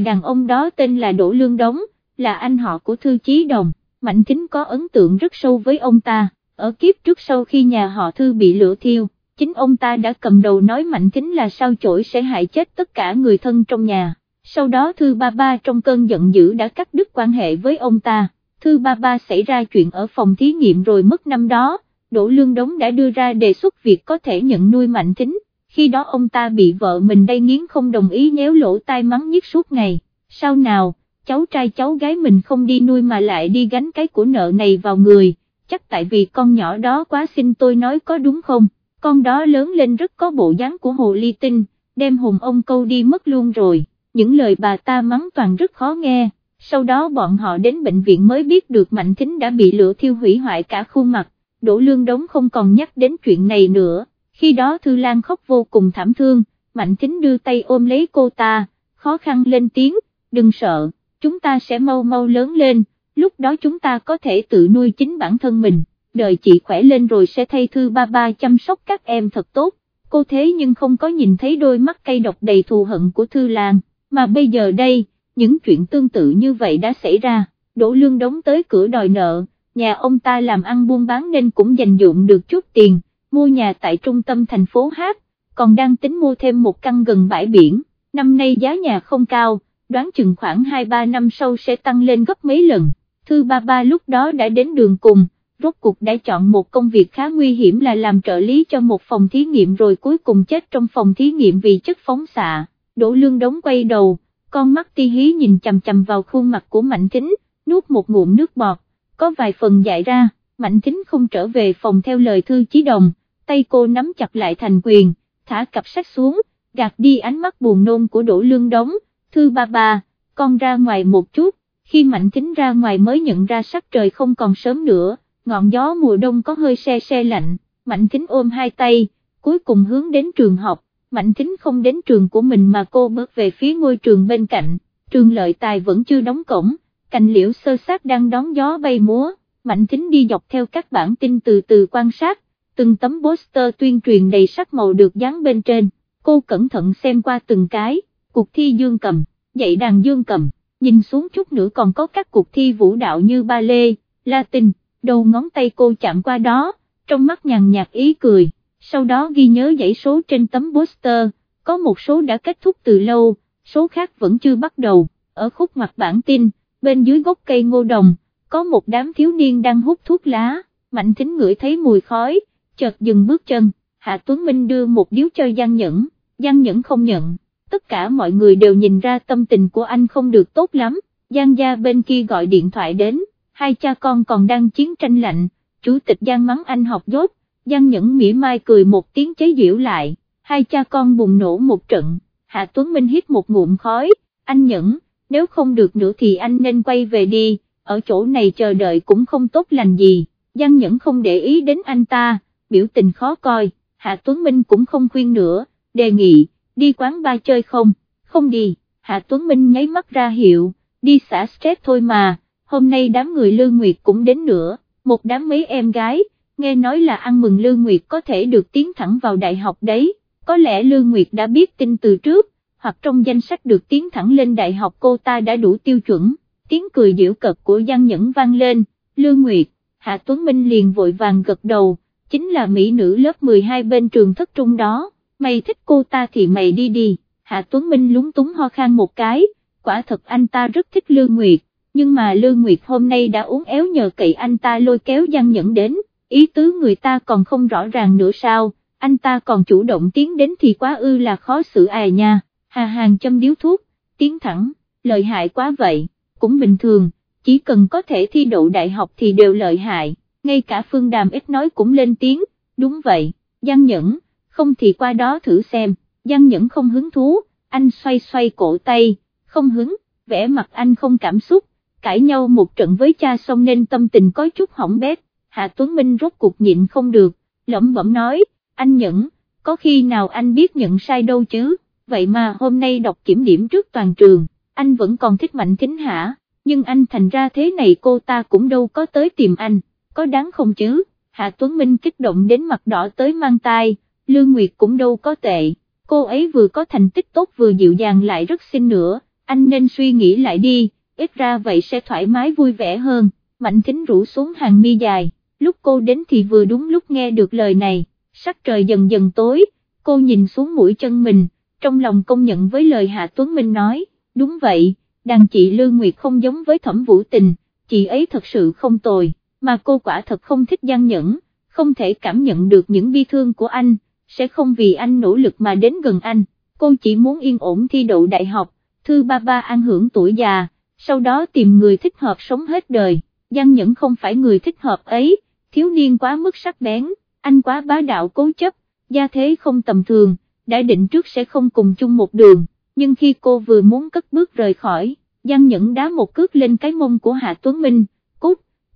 đàn ông đó tên là Đỗ Lương Đống, là anh họ của Thư Chí Đồng, Mạnh Thính có ấn tượng rất sâu với ông ta, ở kiếp trước sau khi nhà họ Thư bị lửa thiêu, chính ông ta đã cầm đầu nói Mạnh Thính là sao chổi sẽ hại chết tất cả người thân trong nhà, sau đó Thư Ba Ba trong cơn giận dữ đã cắt đứt quan hệ với ông ta, Thư Ba Ba xảy ra chuyện ở phòng thí nghiệm rồi mất năm đó, Đỗ Lương Đống đã đưa ra đề xuất việc có thể nhận nuôi Mạnh Thính, khi đó ông ta bị vợ mình đây nghiến không đồng ý nhéo lỗ tai mắng nhất suốt ngày, sao nào, cháu trai cháu gái mình không đi nuôi mà lại đi gánh cái của nợ này vào người, chắc tại vì con nhỏ đó quá xinh tôi nói có đúng không, con đó lớn lên rất có bộ dáng của hồ ly tinh, đem hồn ông câu đi mất luôn rồi, những lời bà ta mắng toàn rất khó nghe, sau đó bọn họ đến bệnh viện mới biết được Mạnh Thính đã bị lửa thiêu hủy hoại cả khuôn mặt, Đỗ Lương Đống không còn nhắc đến chuyện này nữa khi đó Thư Lan khóc vô cùng thảm thương, Mạnh Thính đưa tay ôm lấy cô ta, khó khăn lên tiếng, đừng sợ, chúng ta sẽ mau mau lớn lên, lúc đó chúng ta có thể tự nuôi chính bản thân mình, đợi chị khỏe lên rồi sẽ thay Thư ba ba chăm sóc các em thật tốt, cô thế nhưng không có nhìn thấy đôi mắt cay độc đầy thù hận của Thư Lan, mà bây giờ đây, những chuyện tương tự như vậy đã xảy ra, Đỗ Lương đóng tới cửa đòi nợ, nhà ông ta làm ăn buôn bán nên cũng dành dụng được chút tiền mua nhà tại trung tâm thành phố Hát, còn đang tính mua thêm một căn gần bãi biển, năm nay giá nhà không cao, đoán chừng khoảng 2-3 năm sau sẽ tăng lên gấp mấy lần, thư ba ba lúc đó đã đến đường cùng, rốt cuộc đã chọn một công việc khá nguy hiểm là làm trợ lý cho một phòng thí nghiệm rồi cuối cùng chết trong phòng thí nghiệm vì chất phóng xạ, đổ lương đống quay đầu, con mắt ti hí nhìn chầm chầm vào khuôn mặt của Mạnh Thính, nuốt một ngụm nước bọt, có vài phần dại ra, Mạnh Thính không trở về phòng theo lời thư chí đồng tay cô nắm chặt lại thành quyền, thả cặp sách xuống, gạt đi ánh mắt buồn nôn của Đỗ Lương Đống, thư ba ba, con ra ngoài một chút, khi Mạnh Thính ra ngoài mới nhận ra sắc trời không còn sớm nữa, ngọn gió mùa đông có hơi xe xe lạnh, Mạnh Thính ôm hai tay, cuối cùng hướng đến trường học, Mạnh Thính không đến trường của mình mà cô bước về phía ngôi trường bên cạnh, trường lợi tài vẫn chưa đóng cổng, cành liễu sơ sát đang đón gió bay múa, Mạnh Thính đi dọc theo các bản tin từ từ quan sát, từng tấm poster tuyên truyền đầy sắc màu được dán bên trên, cô cẩn thận xem qua từng cái, cuộc thi dương cầm, dạy đàn dương cầm, nhìn xuống chút nữa còn có các cuộc thi vũ đạo như ba lê, latin, đầu ngón tay cô chạm qua đó, trong mắt nhàn nhạt ý cười, sau đó ghi nhớ dãy số trên tấm poster, có một số đã kết thúc từ lâu, số khác vẫn chưa bắt đầu, ở khúc mặt bản tin, bên dưới gốc cây ngô đồng, có một đám thiếu niên đang hút thuốc lá, mạnh thính ngửi thấy mùi khói, chợt dừng bước chân, Hạ Tuấn Minh đưa một điếu cho Giang Nhẫn, Giang Nhẫn không nhận, tất cả mọi người đều nhìn ra tâm tình của anh không được tốt lắm, Giang gia bên kia gọi điện thoại đến, hai cha con còn đang chiến tranh lạnh, chủ tịch Giang mắng anh học dốt, Giang Nhẫn mỉa mai cười một tiếng chế giễu lại, hai cha con bùng nổ một trận, Hạ Tuấn Minh hít một ngụm khói, anh Nhẫn, nếu không được nữa thì anh nên quay về đi, ở chỗ này chờ đợi cũng không tốt lành gì, Giang Nhẫn không để ý đến anh ta biểu tình khó coi, Hạ Tuấn Minh cũng không khuyên nữa, đề nghị, đi quán ba chơi không, không đi, Hạ Tuấn Minh nháy mắt ra hiệu, đi xả stress thôi mà, hôm nay đám người Lương Nguyệt cũng đến nữa, một đám mấy em gái, nghe nói là ăn mừng Lương Nguyệt có thể được tiến thẳng vào đại học đấy, có lẽ Lương Nguyệt đã biết tin từ trước, hoặc trong danh sách được tiến thẳng lên đại học cô ta đã đủ tiêu chuẩn, tiếng cười diễu cợt của Giang Nhẫn vang lên, Lương Nguyệt, Hạ Tuấn Minh liền vội vàng gật đầu, chính là mỹ nữ lớp 12 bên trường thất trung đó, mày thích cô ta thì mày đi đi, Hạ Tuấn Minh lúng túng ho khan một cái, quả thật anh ta rất thích Lương Nguyệt, nhưng mà Lương Nguyệt hôm nay đã uống éo nhờ cậy anh ta lôi kéo Giang Nhẫn đến, ý tứ người ta còn không rõ ràng nữa sao, anh ta còn chủ động tiến đến thì quá ư là khó xử à nha, Hà Hàng châm điếu thuốc, tiến thẳng, lợi hại quá vậy, cũng bình thường, chỉ cần có thể thi đậu đại học thì đều lợi hại, ngay cả Phương Đàm ít nói cũng lên tiếng, đúng vậy, Giang Nhẫn, không thì qua đó thử xem, Giang Nhẫn không hứng thú, anh xoay xoay cổ tay, không hứng, vẻ mặt anh không cảm xúc, cãi nhau một trận với cha xong nên tâm tình có chút hỏng bét, Hạ Tuấn Minh rốt cuộc nhịn không được, lẩm bẩm nói, anh Nhẫn, có khi nào anh biết nhận sai đâu chứ, vậy mà hôm nay đọc kiểm điểm trước toàn trường, anh vẫn còn thích Mạnh Thính hả, nhưng anh thành ra thế này cô ta cũng đâu có tới tìm anh, có đáng không chứ, Hạ Tuấn Minh kích động đến mặt đỏ tới mang tai, Lương Nguyệt cũng đâu có tệ, cô ấy vừa có thành tích tốt vừa dịu dàng lại rất xinh nữa, anh nên suy nghĩ lại đi, ít ra vậy sẽ thoải mái vui vẻ hơn, Mạnh Thính rủ xuống hàng mi dài, lúc cô đến thì vừa đúng lúc nghe được lời này, sắc trời dần dần tối, cô nhìn xuống mũi chân mình, trong lòng công nhận với lời Hạ Tuấn Minh nói, đúng vậy, đàn chị Lương Nguyệt không giống với thẩm vũ tình, chị ấy thật sự không tồi, mà cô quả thật không thích gian nhẫn, không thể cảm nhận được những bi thương của anh, sẽ không vì anh nỗ lực mà đến gần anh, cô chỉ muốn yên ổn thi đậu đại học, thư ba ba an hưởng tuổi già, sau đó tìm người thích hợp sống hết đời, Giang Nhẫn không phải người thích hợp ấy, thiếu niên quá mức sắc bén, anh quá bá đạo cố chấp, gia thế không tầm thường, đã định trước sẽ không cùng chung một đường, nhưng khi cô vừa muốn cất bước rời khỏi, Giang Nhẫn đá một cước lên cái mông của Hạ Tuấn Minh,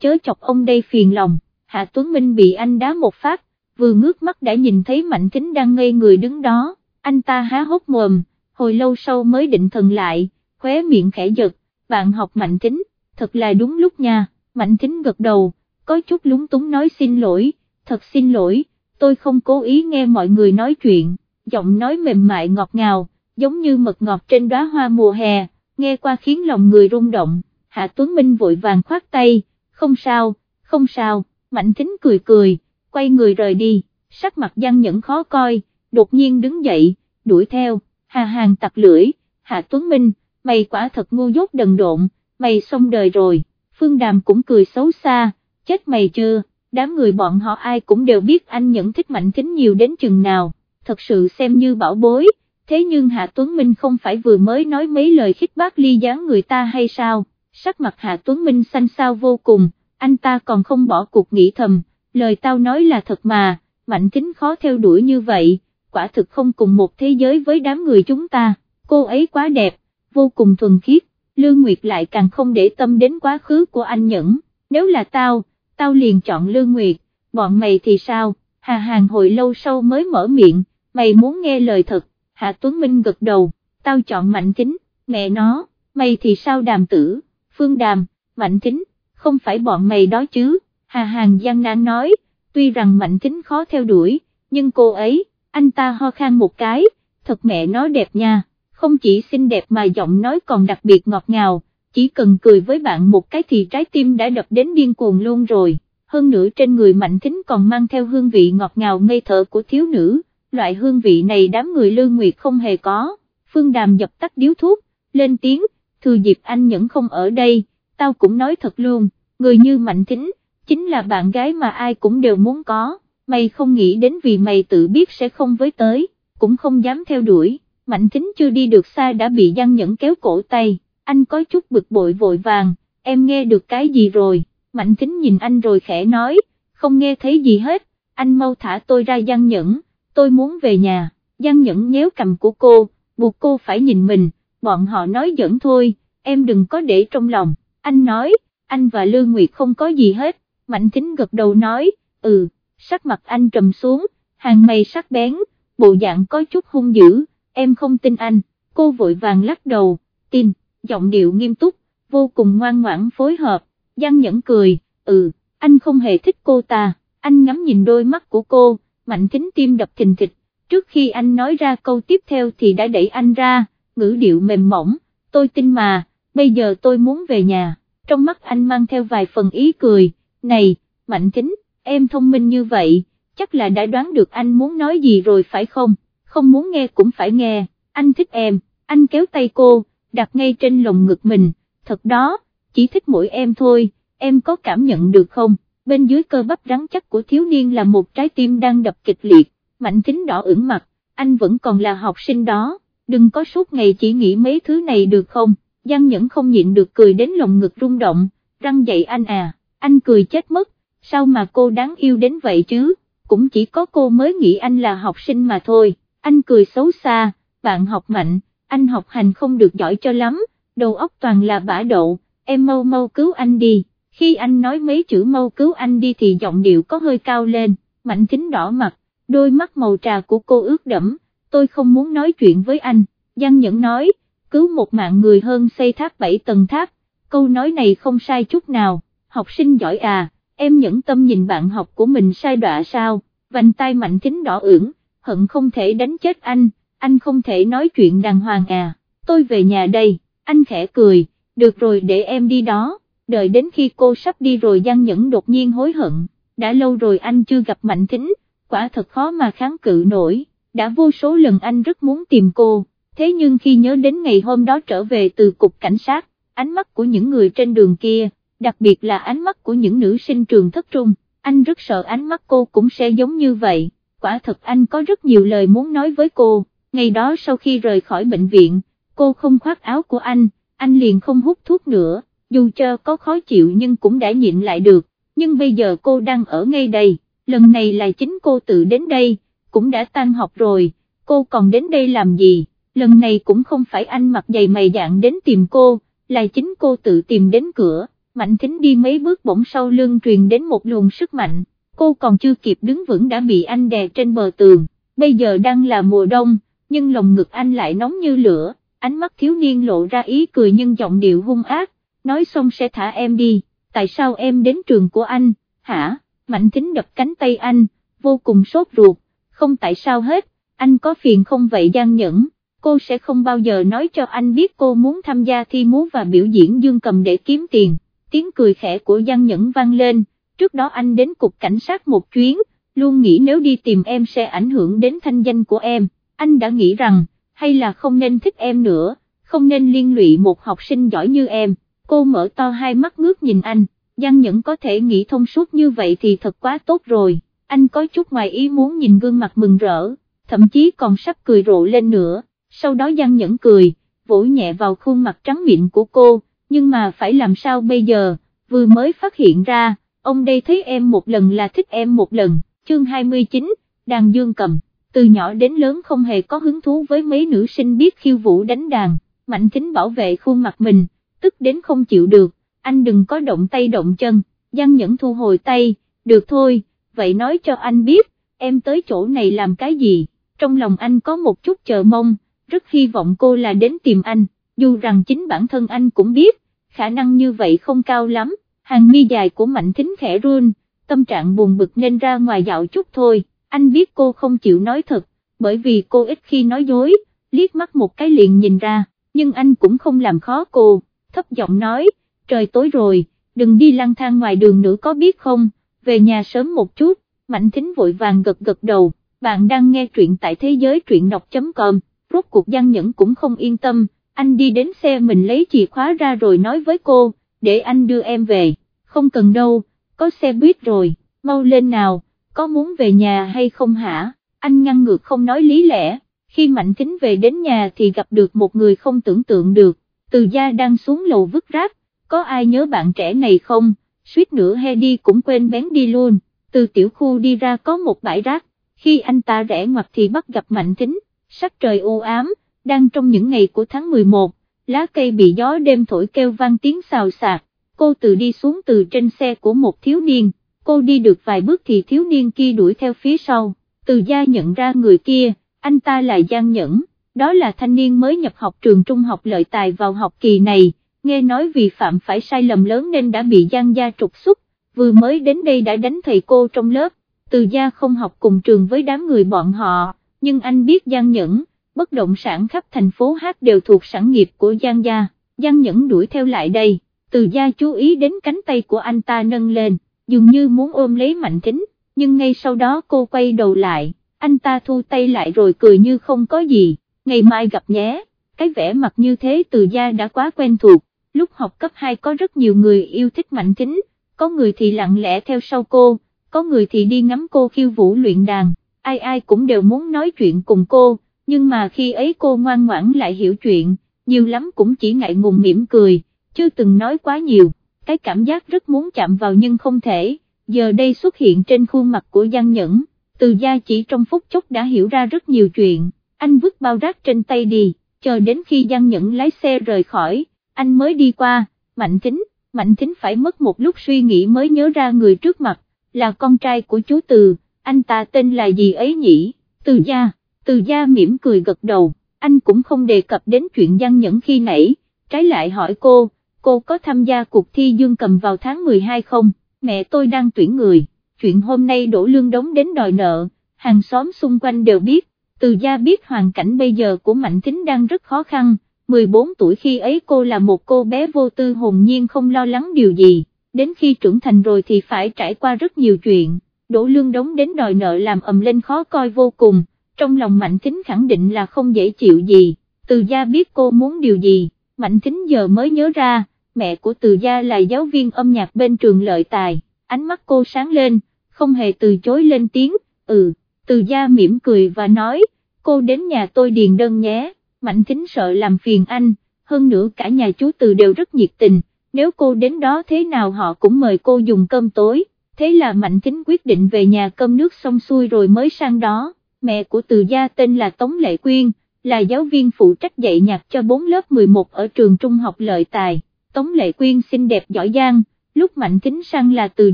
chớ chọc ông đây phiền lòng, Hạ Tuấn Minh bị anh đá một phát, vừa ngước mắt đã nhìn thấy Mạnh Thính đang ngây người đứng đó, anh ta há hốc mồm, hồi lâu sau mới định thần lại, khóe miệng khẽ giật, bạn học Mạnh Thính, thật là đúng lúc nha, Mạnh Thính gật đầu, có chút lúng túng nói xin lỗi, thật xin lỗi, tôi không cố ý nghe mọi người nói chuyện, giọng nói mềm mại ngọt ngào, giống như mật ngọt trên đóa hoa mùa hè, nghe qua khiến lòng người rung động, Hạ Tuấn Minh vội vàng khoát tay, không sao, không sao, Mạnh Thính cười cười, quay người rời đi, sắc mặt Giang Nhẫn khó coi, đột nhiên đứng dậy, đuổi theo, hà hàng tặc lưỡi, Hạ Tuấn Minh, mày quả thật ngu dốt đần độn, mày xong đời rồi, Phương Đàm cũng cười xấu xa, chết mày chưa, đám người bọn họ ai cũng đều biết anh Nhẫn thích Mạnh Thính nhiều đến chừng nào, thật sự xem như bảo bối, thế nhưng Hạ Tuấn Minh không phải vừa mới nói mấy lời khích bác ly gián người ta hay sao, sắc mặt Hạ Tuấn Minh xanh xao vô cùng, anh ta còn không bỏ cuộc nghĩ thầm, lời tao nói là thật mà, mạnh kính khó theo đuổi như vậy, quả thực không cùng một thế giới với đám người chúng ta, cô ấy quá đẹp, vô cùng thuần khiết, Lương Nguyệt lại càng không để tâm đến quá khứ của anh Nhẫn, nếu là tao, tao liền chọn Lương Nguyệt, bọn mày thì sao, Hà Hàng hồi lâu sau mới mở miệng, mày muốn nghe lời thật, Hạ Tuấn Minh gật đầu, tao chọn Mạnh kính, mẹ nó, mày thì sao đàm tử, Phương Đàm, Mạnh Tính, không phải bọn mày đó chứ, Hà Hàng Giang nan nói, tuy rằng Mạnh Tính khó theo đuổi, nhưng cô ấy, anh ta ho khan một cái, thật mẹ nó đẹp nha, không chỉ xinh đẹp mà giọng nói còn đặc biệt ngọt ngào, chỉ cần cười với bạn một cái thì trái tim đã đập đến điên cuồng luôn rồi, hơn nữa trên người Mạnh Thính còn mang theo hương vị ngọt ngào ngây thở của thiếu nữ, loại hương vị này đám người Lương Nguyệt không hề có, Phương Đàm dập tắt điếu thuốc, lên tiếng, thừa dịp anh nhẫn không ở đây, tao cũng nói thật luôn, người như Mạnh Thính, chính là bạn gái mà ai cũng đều muốn có, mày không nghĩ đến vì mày tự biết sẽ không với tới, cũng không dám theo đuổi, Mạnh Thính chưa đi được xa đã bị Giang Nhẫn kéo cổ tay, anh có chút bực bội vội vàng, em nghe được cái gì rồi, Mạnh Thính nhìn anh rồi khẽ nói, không nghe thấy gì hết, anh mau thả tôi ra Giang Nhẫn, tôi muốn về nhà, Giang Nhẫn nhéo cầm của cô, buộc cô phải nhìn mình, bọn họ nói giỡn thôi, em đừng có để trong lòng, anh nói, anh và Lương Nguyệt không có gì hết, Mạnh Thính gật đầu nói, ừ, sắc mặt anh trầm xuống, hàng mày sắc bén, bộ dạng có chút hung dữ, em không tin anh, cô vội vàng lắc đầu, tin, giọng điệu nghiêm túc, vô cùng ngoan ngoãn phối hợp, Giang Nhẫn cười, ừ, anh không hề thích cô ta, anh ngắm nhìn đôi mắt của cô, Mạnh Thính tim đập thình thịch, trước khi anh nói ra câu tiếp theo thì đã đẩy anh ra, ngữ điệu mềm mỏng, tôi tin mà, bây giờ tôi muốn về nhà. Trong mắt anh mang theo vài phần ý cười, này, Mạnh Thính, em thông minh như vậy, chắc là đã đoán được anh muốn nói gì rồi phải không, không muốn nghe cũng phải nghe, anh thích em, anh kéo tay cô, đặt ngay trên lồng ngực mình, thật đó, chỉ thích mỗi em thôi, em có cảm nhận được không, bên dưới cơ bắp rắn chắc của thiếu niên là một trái tim đang đập kịch liệt, Mạnh Thính đỏ ửng mặt, anh vẫn còn là học sinh đó, đừng có suốt ngày chỉ nghĩ mấy thứ này được không, Giang Nhẫn không nhịn được cười đến lồng ngực rung động, răng dậy anh à, anh cười chết mất, sao mà cô đáng yêu đến vậy chứ, cũng chỉ có cô mới nghĩ anh là học sinh mà thôi, anh cười xấu xa, bạn học mạnh, anh học hành không được giỏi cho lắm, đầu óc toàn là bả đậu, em mau mau cứu anh đi, khi anh nói mấy chữ mau cứu anh đi thì giọng điệu có hơi cao lên, mạnh thính đỏ mặt, đôi mắt màu trà của cô ướt đẫm, tôi không muốn nói chuyện với anh, Giang Nhẫn nói, cứu một mạng người hơn xây tháp bảy tầng tháp, câu nói này không sai chút nào, học sinh giỏi à, em nhẫn tâm nhìn bạn học của mình sai đọa sao, vành tay mạnh thính đỏ ửng, hận không thể đánh chết anh, anh không thể nói chuyện đàng hoàng à, tôi về nhà đây, anh khẽ cười, được rồi để em đi đó, đợi đến khi cô sắp đi rồi Giang Nhẫn đột nhiên hối hận, đã lâu rồi anh chưa gặp Mạnh Thính, quả thật khó mà kháng cự nổi, đã vô số lần anh rất muốn tìm cô, thế nhưng khi nhớ đến ngày hôm đó trở về từ cục cảnh sát, ánh mắt của những người trên đường kia, đặc biệt là ánh mắt của những nữ sinh trường thất trung, anh rất sợ ánh mắt cô cũng sẽ giống như vậy, quả thật anh có rất nhiều lời muốn nói với cô, ngày đó sau khi rời khỏi bệnh viện, cô không khoác áo của anh, anh liền không hút thuốc nữa, dù cho có khó chịu nhưng cũng đã nhịn lại được, nhưng bây giờ cô đang ở ngay đây, lần này là chính cô tự đến đây, cũng đã tan học rồi, cô còn đến đây làm gì, lần này cũng không phải anh mặc giày mày dạng đến tìm cô, là chính cô tự tìm đến cửa, Mạnh Thính đi mấy bước bỗng sau lưng truyền đến một luồng sức mạnh, cô còn chưa kịp đứng vững đã bị anh đè trên bờ tường, bây giờ đang là mùa đông, nhưng lòng ngực anh lại nóng như lửa, ánh mắt thiếu niên lộ ra ý cười nhưng giọng điệu hung ác, nói xong sẽ thả em đi, tại sao em đến trường của anh, hả, Mạnh Thính đập cánh tay anh, vô cùng sốt ruột, không tại sao hết, anh có phiền không vậy gian nhẫn, cô sẽ không bao giờ nói cho anh biết cô muốn tham gia thi múa và biểu diễn dương cầm để kiếm tiền, tiếng cười khẽ của gian nhẫn vang lên, trước đó anh đến cục cảnh sát một chuyến, luôn nghĩ nếu đi tìm em sẽ ảnh hưởng đến thanh danh của em, anh đã nghĩ rằng, hay là không nên thích em nữa, không nên liên lụy một học sinh giỏi như em, cô mở to hai mắt ngước nhìn anh, Giang Nhẫn có thể nghĩ thông suốt như vậy thì thật quá tốt rồi, anh có chút ngoài ý muốn nhìn gương mặt mừng rỡ, thậm chí còn sắp cười rộ lên nữa, sau đó Giang Nhẫn cười, vỗ nhẹ vào khuôn mặt trắng miệng của cô, nhưng mà phải làm sao bây giờ, vừa mới phát hiện ra, ông đây thấy em một lần là thích em một lần, chương 29, đàn dương cầm từ nhỏ đến lớn không hề có hứng thú với mấy nữ sinh biết khiêu vũ đánh đàn, mạnh tính bảo vệ khuôn mặt mình, tức đến không chịu được, anh đừng có động tay động chân, Giang Nhẫn thu hồi tay, được thôi, vậy nói cho anh biết, em tới chỗ này làm cái gì, trong lòng anh có một chút chờ mong, rất hy vọng cô là đến tìm anh, dù rằng chính bản thân anh cũng biết, khả năng như vậy không cao lắm, hàng mi dài của Mạnh Thính khẽ run, tâm trạng buồn bực nên ra ngoài dạo chút thôi. Anh biết cô không chịu nói thật, bởi vì cô ít khi nói dối, liếc mắt một cái liền nhìn ra, nhưng anh cũng không làm khó cô, thấp giọng nói, trời tối rồi, đừng đi lang thang ngoài đường nữa có biết không, về nhà sớm một chút, Mạnh Thính vội vàng gật gật đầu, bạn đang nghe truyện tại thế giới truyện đọc.com, rốt cuộc Giang Nhẫn cũng không yên tâm, anh đi đến xe mình lấy chìa khóa ra rồi nói với cô, để anh đưa em về, không cần đâu, có xe buýt rồi, mau lên nào có muốn về nhà hay không hả, anh ngăn ngược không nói lý lẽ, khi Mạnh Thính về đến nhà thì gặp được một người không tưởng tượng được, từ gia đang xuống lầu vứt rác, có ai nhớ bạn trẻ này không, suýt nữa he đi cũng quên bén đi luôn, từ tiểu khu đi ra có một bãi rác, khi anh ta rẽ ngoặt thì bắt gặp Mạnh Thính, sắc trời u ám, đang trong những ngày của tháng 11, lá cây bị gió đêm thổi kêu vang tiếng xào xạc, cô từ đi xuống từ trên xe của một thiếu niên, cô đi được vài bước thì thiếu niên kia đuổi theo phía sau, từ gia nhận ra người kia, anh ta là Giang Nhẫn, đó là thanh niên mới nhập học trường trung học lợi tài vào học kỳ này, nghe nói vì phạm phải sai lầm lớn nên đã bị Giang gia trục xuất, vừa mới đến đây đã đánh thầy cô trong lớp, từ gia không học cùng trường với đám người bọn họ, nhưng anh biết Giang Nhẫn, bất động sản khắp thành phố Hát đều thuộc sản nghiệp của Giang gia, Giang Nhẫn đuổi theo lại đây, từ gia chú ý đến cánh tay của anh ta nâng lên dường như muốn ôm lấy Mạnh Thính, nhưng ngay sau đó cô quay đầu lại, anh ta thu tay lại rồi cười như không có gì, ngày mai gặp nhé, cái vẻ mặt như thế từ gia đã quá quen thuộc, lúc học cấp 2 có rất nhiều người yêu thích Mạnh tính, có người thì lặng lẽ theo sau cô, có người thì đi ngắm cô khiêu vũ luyện đàn, ai ai cũng đều muốn nói chuyện cùng cô, nhưng mà khi ấy cô ngoan ngoãn lại hiểu chuyện, nhiều lắm cũng chỉ ngại ngùng mỉm cười, chưa từng nói quá nhiều, cái cảm giác rất muốn chạm vào nhưng không thể, giờ đây xuất hiện trên khuôn mặt của Giang Nhẫn, từ gia chỉ trong phút chốc đã hiểu ra rất nhiều chuyện, anh vứt bao rác trên tay đi, chờ đến khi Giang Nhẫn lái xe rời khỏi, anh mới đi qua, Mạnh Thính, Mạnh Thính phải mất một lúc suy nghĩ mới nhớ ra người trước mặt, là con trai của chú Từ, anh ta tên là gì ấy nhỉ, Từ gia, Từ gia mỉm cười gật đầu, anh cũng không đề cập đến chuyện gian Nhẫn khi nãy, trái lại hỏi cô, cô có tham gia cuộc thi dương cầm vào tháng 12 không, mẹ tôi đang tuyển người, chuyện hôm nay đổ lương đóng đến đòi nợ, hàng xóm xung quanh đều biết, từ gia biết hoàn cảnh bây giờ của Mạnh Thính đang rất khó khăn, 14 tuổi khi ấy cô là một cô bé vô tư hồn nhiên không lo lắng điều gì, đến khi trưởng thành rồi thì phải trải qua rất nhiều chuyện, đổ lương đóng đến đòi nợ làm ầm lên khó coi vô cùng, trong lòng Mạnh Thính khẳng định là không dễ chịu gì, từ gia biết cô muốn điều gì, Mạnh Thính giờ mới nhớ ra, mẹ của từ gia là giáo viên âm nhạc bên trường lợi tài, ánh mắt cô sáng lên, không hề từ chối lên tiếng, ừ, từ gia mỉm cười và nói, cô đến nhà tôi điền đơn nhé, Mạnh Thính sợ làm phiền anh, hơn nữa cả nhà chú từ đều rất nhiệt tình, nếu cô đến đó thế nào họ cũng mời cô dùng cơm tối, thế là Mạnh Thính quyết định về nhà cơm nước xong xuôi rồi mới sang đó, mẹ của từ gia tên là Tống Lệ Quyên, là giáo viên phụ trách dạy nhạc cho 4 lớp 11 ở trường trung học lợi tài, Tống Lệ Quyên xinh đẹp giỏi giang, lúc Mạnh Thính sang là từ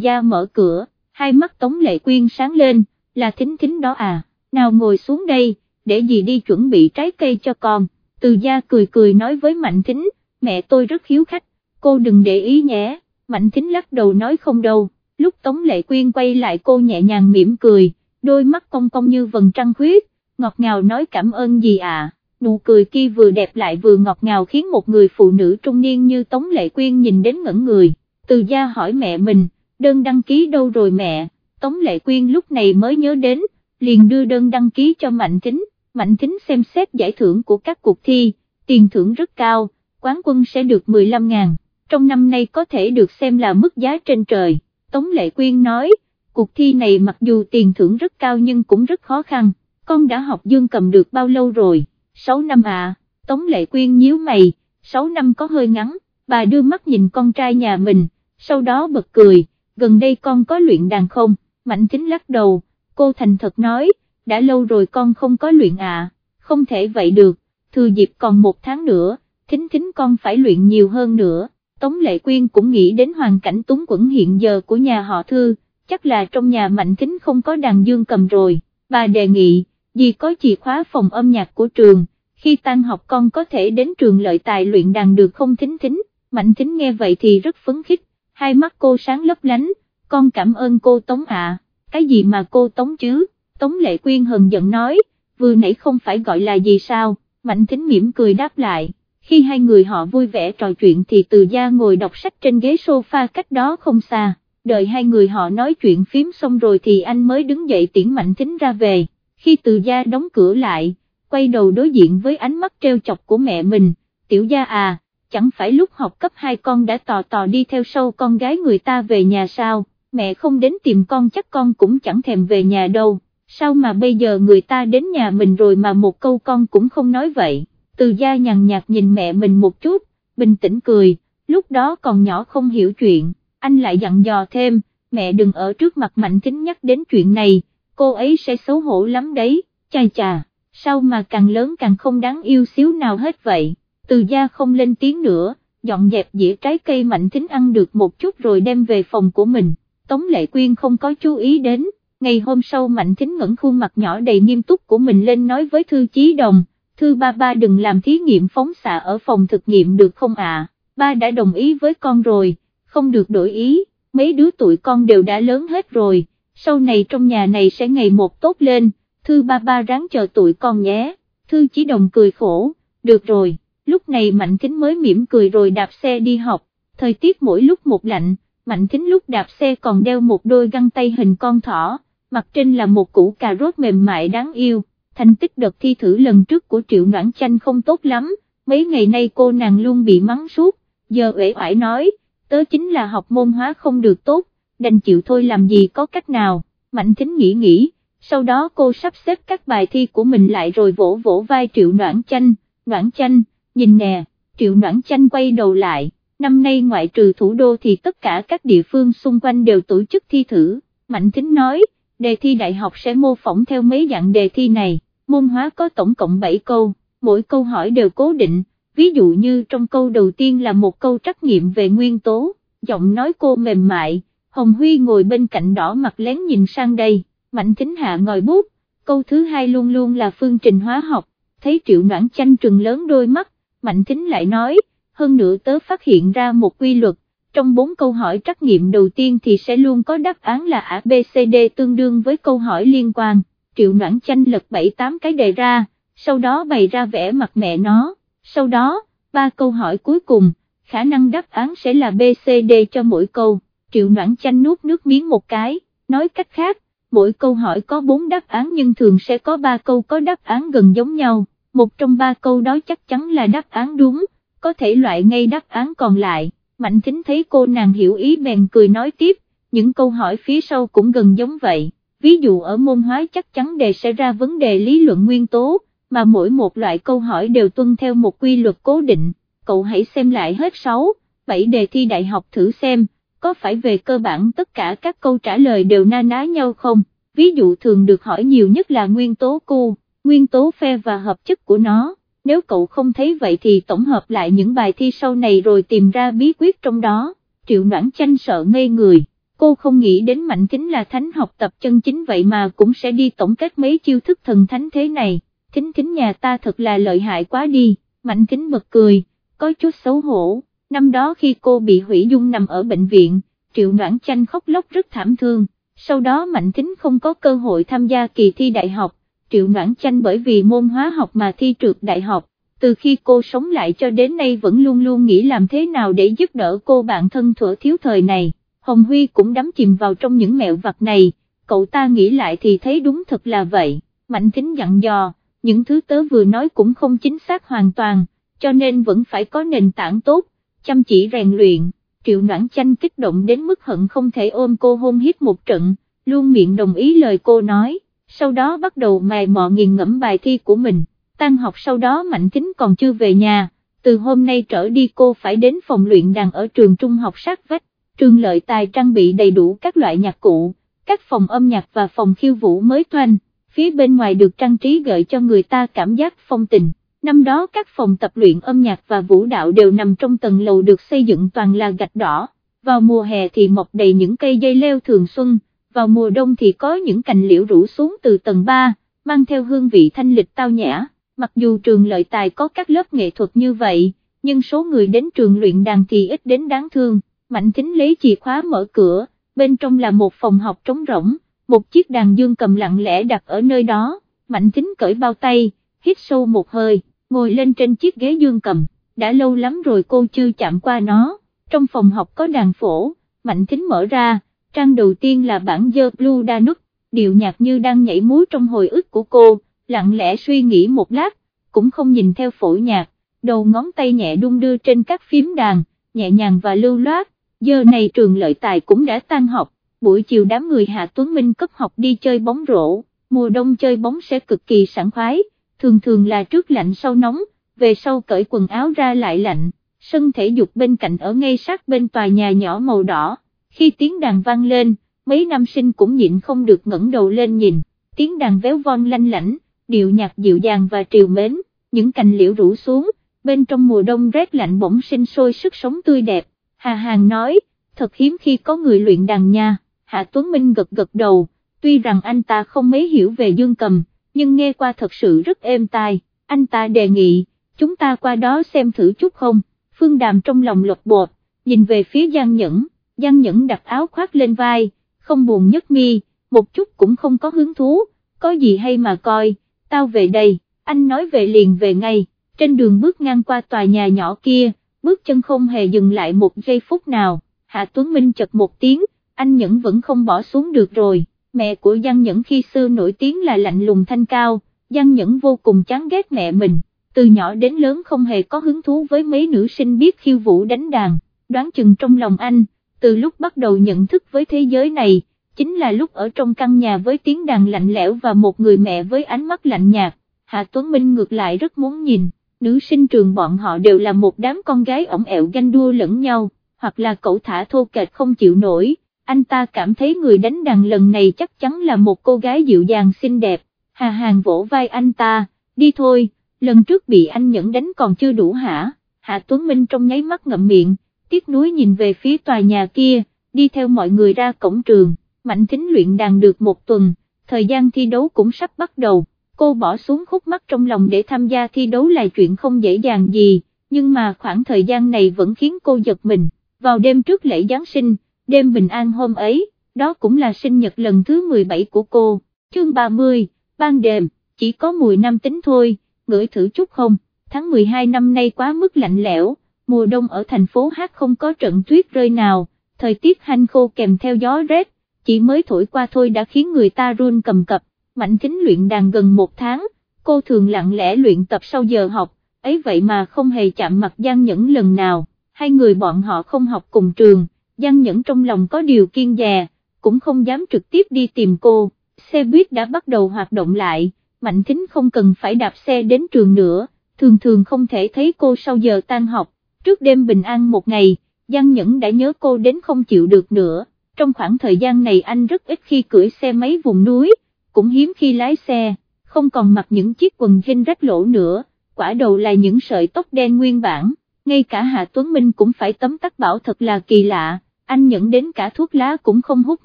gia mở cửa, hai mắt Tống Lệ Quyên sáng lên, là Thính Thính đó à, nào ngồi xuống đây, để gì đi chuẩn bị trái cây cho con, từ gia cười cười nói với Mạnh Thính, mẹ tôi rất hiếu khách, cô đừng để ý nhé, Mạnh Thính lắc đầu nói không đâu, lúc Tống Lệ Quyên quay lại cô nhẹ nhàng mỉm cười, đôi mắt cong cong như vầng trăng khuyết, ngọt ngào nói cảm ơn gì à, nụ cười kia vừa đẹp lại vừa ngọt ngào khiến một người phụ nữ trung niên như Tống Lệ Quyên nhìn đến ngẩn người, từ gia hỏi mẹ mình, đơn đăng ký đâu rồi mẹ, Tống Lệ Quyên lúc này mới nhớ đến, liền đưa đơn đăng ký cho Mạnh Thính, Mạnh Thính xem xét giải thưởng của các cuộc thi, tiền thưởng rất cao, quán quân sẽ được 15 ngàn, trong năm nay có thể được xem là mức giá trên trời, Tống Lệ Quyên nói, cuộc thi này mặc dù tiền thưởng rất cao nhưng cũng rất khó khăn, con đã học dương cầm được bao lâu rồi, 6 năm à, Tống Lệ Quyên nhíu mày, 6 năm có hơi ngắn, bà đưa mắt nhìn con trai nhà mình, sau đó bật cười, gần đây con có luyện đàn không, Mạnh Thính lắc đầu, cô thành thật nói, đã lâu rồi con không có luyện à, không thể vậy được, thừa dịp còn một tháng nữa, Thính Thính con phải luyện nhiều hơn nữa, Tống Lệ Quyên cũng nghĩ đến hoàn cảnh túng quẫn hiện giờ của nhà họ Thư, chắc là trong nhà Mạnh Thính không có đàn dương cầm rồi, bà đề nghị, vì có chìa khóa phòng âm nhạc của trường, khi tan học con có thể đến trường lợi tài luyện đàn được không Thính Thính, Mạnh Thính nghe vậy thì rất phấn khích, hai mắt cô sáng lấp lánh, con cảm ơn cô Tống ạ, cái gì mà cô Tống chứ, Tống Lệ Quyên hờn giận nói, vừa nãy không phải gọi là gì sao, Mạnh Thính mỉm cười đáp lại, khi hai người họ vui vẻ trò chuyện thì từ gia ngồi đọc sách trên ghế sofa cách đó không xa, đợi hai người họ nói chuyện phím xong rồi thì anh mới đứng dậy tiễn Mạnh Thính ra về, khi từ gia đóng cửa lại, quay đầu đối diện với ánh mắt treo chọc của mẹ mình, tiểu gia à, chẳng phải lúc học cấp 2 con đã tò tò đi theo sau con gái người ta về nhà sao, mẹ không đến tìm con chắc con cũng chẳng thèm về nhà đâu, sao mà bây giờ người ta đến nhà mình rồi mà một câu con cũng không nói vậy, từ gia nhằn nhạt nhìn mẹ mình một chút, bình tĩnh cười, lúc đó còn nhỏ không hiểu chuyện, anh lại dặn dò thêm, mẹ đừng ở trước mặt Mạnh Thính nhắc đến chuyện này, cô ấy sẽ xấu hổ lắm đấy, chà chà, sao mà càng lớn càng không đáng yêu xíu nào hết vậy? Từ gia không lên tiếng nữa, dọn dẹp dĩa trái cây mạnh tính ăn được một chút rồi đem về phòng của mình, Tống Lệ Quyên không có chú ý đến, ngày hôm sau Mạnh Thính ngẩng khuôn mặt nhỏ đầy nghiêm túc của mình lên nói với Thư Chí Đồng, Thư ba ba đừng làm thí nghiệm phóng xạ ở phòng thực nghiệm được không ạ, ba đã đồng ý với con rồi, không được đổi ý, mấy đứa tuổi con đều đã lớn hết rồi, sau này trong nhà này sẽ ngày một tốt lên, Thư ba ba ráng chờ tuổi con nhé, Thư Chí Đồng cười khổ, được rồi. Lúc này Mạnh Thính mới mỉm cười rồi đạp xe đi học, thời tiết mỗi lúc một lạnh, Mạnh Thính lúc đạp xe còn đeo một đôi găng tay hình con thỏ, mặt trên là một củ cà rốt mềm mại đáng yêu, thành tích đợt thi thử lần trước của Triệu Noãn Chanh không tốt lắm, mấy ngày nay cô nàng luôn bị mắng suốt, giờ uể oải nói, tớ chính là học môn hóa không được tốt, đành chịu thôi làm gì có cách nào, Mạnh Thính nghĩ nghĩ, sau đó cô sắp xếp các bài thi của mình lại rồi vỗ vỗ vai Triệu Noãn Chanh, Noãn Chanh, nhìn nè, triệu noãn chanh quay đầu lại, năm nay ngoại trừ thủ đô thì tất cả các địa phương xung quanh đều tổ chức thi thử, Mạnh Thính nói, đề thi đại học sẽ mô phỏng theo mấy dạng đề thi này, môn hóa có tổng cộng 7 câu, mỗi câu hỏi đều cố định, ví dụ như trong câu đầu tiên là một câu trắc nghiệm về nguyên tố, giọng nói cô mềm mại, Hồng Huy ngồi bên cạnh đỏ mặt lén nhìn sang đây, Mạnh Thính Hạ ngồi bút, câu thứ hai luôn luôn là phương trình hóa học, thấy triệu noãn chanh trừng lớn đôi mắt, Mạnh Thính lại nói, hơn nữa tớ phát hiện ra một quy luật, trong bốn câu hỏi trắc nghiệm đầu tiên thì sẽ luôn có đáp án là A B C D tương đương với câu hỏi liên quan, triệu noãn chanh lật 7-8 cái đề ra, sau đó bày ra vẽ mặt mẹ nó, sau đó, ba câu hỏi cuối cùng, khả năng đáp án sẽ là B C D cho mỗi câu, triệu noãn chanh nuốt nước miếng một cái, nói cách khác, mỗi câu hỏi có bốn đáp án nhưng thường sẽ có ba câu có đáp án gần giống nhau, một trong ba câu đó chắc chắn là đáp án đúng, có thể loại ngay đáp án còn lại, Mạnh Thính thấy cô nàng hiểu ý bèn cười nói tiếp, những câu hỏi phía sau cũng gần giống vậy, ví dụ ở môn hóa chắc chắn đề sẽ ra vấn đề lý luận nguyên tố, mà mỗi một loại câu hỏi đều tuân theo một quy luật cố định, cậu hãy xem lại hết 6, 7 đề thi đại học thử xem, có phải về cơ bản tất cả các câu trả lời đều na ná nhau không, ví dụ thường được hỏi nhiều nhất là nguyên tố cu, nguyên tố phe và hợp chất của nó nếu cậu không thấy vậy thì tổng hợp lại những bài thi sau này rồi tìm ra bí quyết trong đó, triệu noãn chanh sợ ngây người, cô không nghĩ đến mạnh kính là thánh học tập chân chính vậy mà cũng sẽ đi tổng kết mấy chiêu thức thần thánh thế này, thính thính nhà ta thật là lợi hại quá đi, mạnh kính bật cười, có chút xấu hổ, năm đó khi cô bị hủy dung nằm ở bệnh viện, triệu noãn chanh khóc lóc rất thảm thương, sau đó mạnh kính không có cơ hội tham gia kỳ thi đại học. Triệu Noãn Chanh bởi vì môn hóa học mà thi trượt đại học, từ khi cô sống lại cho đến nay vẫn luôn luôn nghĩ làm thế nào để giúp đỡ cô bạn thân thuở thiếu thời này, Hồng Huy cũng đắm chìm vào trong những mẹo vặt này, cậu ta nghĩ lại thì thấy đúng thật là vậy, Mạnh Thính dặn dò, những thứ tớ vừa nói cũng không chính xác hoàn toàn, cho nên vẫn phải có nền tảng tốt, chăm chỉ rèn luyện, Triệu Noãn Chanh kích động đến mức hận không thể ôm cô hôn hít một trận, luôn miệng đồng ý lời cô nói sau đó bắt đầu mài mọ nghiền ngẫm bài thi của mình, tan học sau đó Mạnh Kính còn chưa về nhà, từ hôm nay trở đi cô phải đến phòng luyện đàn ở trường trung học sát vách, trường lợi tài trang bị đầy đủ các loại nhạc cụ, các phòng âm nhạc và phòng khiêu vũ mới toanh, phía bên ngoài được trang trí gợi cho người ta cảm giác phong tình. Năm đó các phòng tập luyện âm nhạc và vũ đạo đều nằm trong tầng lầu được xây dựng toàn là gạch đỏ, vào mùa hè thì mọc đầy những cây dây leo thường xuân, vào mùa đông thì có những cành liễu rủ xuống từ tầng 3, mang theo hương vị thanh lịch tao nhã, mặc dù trường lợi tài có các lớp nghệ thuật như vậy, nhưng số người đến trường luyện đàn thì ít đến đáng thương, Mạnh Thính lấy chìa khóa mở cửa, bên trong là một phòng học trống rỗng, một chiếc đàn dương cầm lặng lẽ đặt ở nơi đó, Mạnh Thính cởi bao tay, hít sâu một hơi, ngồi lên trên chiếc ghế dương cầm, đã lâu lắm rồi cô chưa chạm qua nó, trong phòng học có đàn phổ, Mạnh Thính mở ra, trang đầu tiên là bản dơ Blue Danube, điệu nhạc như đang nhảy múa trong hồi ức của cô, lặng lẽ suy nghĩ một lát, cũng không nhìn theo phổi nhạc, đầu ngón tay nhẹ đung đưa trên các phím đàn, nhẹ nhàng và lưu loát, giờ này trường lợi tài cũng đã tan học, buổi chiều đám người Hạ Tuấn Minh cấp học đi chơi bóng rổ, mùa đông chơi bóng sẽ cực kỳ sảng khoái, thường thường là trước lạnh sau nóng, về sau cởi quần áo ra lại lạnh, sân thể dục bên cạnh ở ngay sát bên tòa nhà nhỏ màu đỏ khi tiếng đàn vang lên, mấy nam sinh cũng nhịn không được ngẩng đầu lên nhìn, tiếng đàn véo von lanh lảnh, điệu nhạc dịu dàng và triều mến, những cành liễu rủ xuống, bên trong mùa đông rét lạnh bỗng sinh sôi sức sống tươi đẹp, Hà Hàng nói, thật hiếm khi có người luyện đàn nha, Hạ Tuấn Minh gật gật đầu, tuy rằng anh ta không mấy hiểu về dương cầm, nhưng nghe qua thật sự rất êm tai, anh ta đề nghị, chúng ta qua đó xem thử chút không, Phương Đàm trong lòng lột bột, nhìn về phía Giang Nhẫn Giang Nhẫn đặt áo khoác lên vai, không buồn nhất mi, một chút cũng không có hứng thú, có gì hay mà coi, tao về đây, anh nói về liền về ngay, trên đường bước ngang qua tòa nhà nhỏ kia, bước chân không hề dừng lại một giây phút nào, Hạ Tuấn Minh chật một tiếng, anh Nhẫn vẫn không bỏ xuống được rồi, mẹ của Giang Nhẫn khi xưa nổi tiếng là lạnh lùng thanh cao, Giang Nhẫn vô cùng chán ghét mẹ mình, từ nhỏ đến lớn không hề có hứng thú với mấy nữ sinh biết khiêu vũ đánh đàn, đoán chừng trong lòng anh, từ lúc bắt đầu nhận thức với thế giới này, chính là lúc ở trong căn nhà với tiếng đàn lạnh lẽo và một người mẹ với ánh mắt lạnh nhạt, Hạ Tuấn Minh ngược lại rất muốn nhìn, nữ sinh trường bọn họ đều là một đám con gái ổng ẹo ganh đua lẫn nhau, hoặc là cậu thả thô kệch không chịu nổi, anh ta cảm thấy người đánh đàn lần này chắc chắn là một cô gái dịu dàng xinh đẹp, hà hàng vỗ vai anh ta, đi thôi, lần trước bị anh nhẫn đánh còn chưa đủ hả, Hạ Tuấn Minh trong nháy mắt ngậm miệng, tiếc nuối nhìn về phía tòa nhà kia, đi theo mọi người ra cổng trường, Mạnh Thính luyện đàn được một tuần, thời gian thi đấu cũng sắp bắt đầu, cô bỏ xuống khúc mắt trong lòng để tham gia thi đấu là chuyện không dễ dàng gì, nhưng mà khoảng thời gian này vẫn khiến cô giật mình, vào đêm trước lễ Giáng sinh, đêm bình an hôm ấy, đó cũng là sinh nhật lần thứ 17 của cô, chương 30, ban đêm, chỉ có mùi nam tính thôi, ngửi thử chút không, tháng 12 năm nay quá mức lạnh lẽo, mùa đông ở thành phố Hát không có trận tuyết rơi nào, thời tiết hanh khô kèm theo gió rét, chỉ mới thổi qua thôi đã khiến người ta run cầm cập, mạnh kính luyện đàn gần một tháng, cô thường lặng lẽ luyện tập sau giờ học, ấy vậy mà không hề chạm mặt Giang Nhẫn lần nào, hai người bọn họ không học cùng trường, Giang Nhẫn trong lòng có điều kiên dè, cũng không dám trực tiếp đi tìm cô, xe buýt đã bắt đầu hoạt động lại, Mạnh Thính không cần phải đạp xe đến trường nữa, thường thường không thể thấy cô sau giờ tan học, trước đêm bình an một ngày, Giang Nhẫn đã nhớ cô đến không chịu được nữa, trong khoảng thời gian này anh rất ít khi cưỡi xe máy vùng núi, cũng hiếm khi lái xe, không còn mặc những chiếc quần jean rách lỗ nữa, quả đầu là những sợi tóc đen nguyên bản, ngay cả Hạ Tuấn Minh cũng phải tấm tắc bảo thật là kỳ lạ, anh Nhẫn đến cả thuốc lá cũng không hút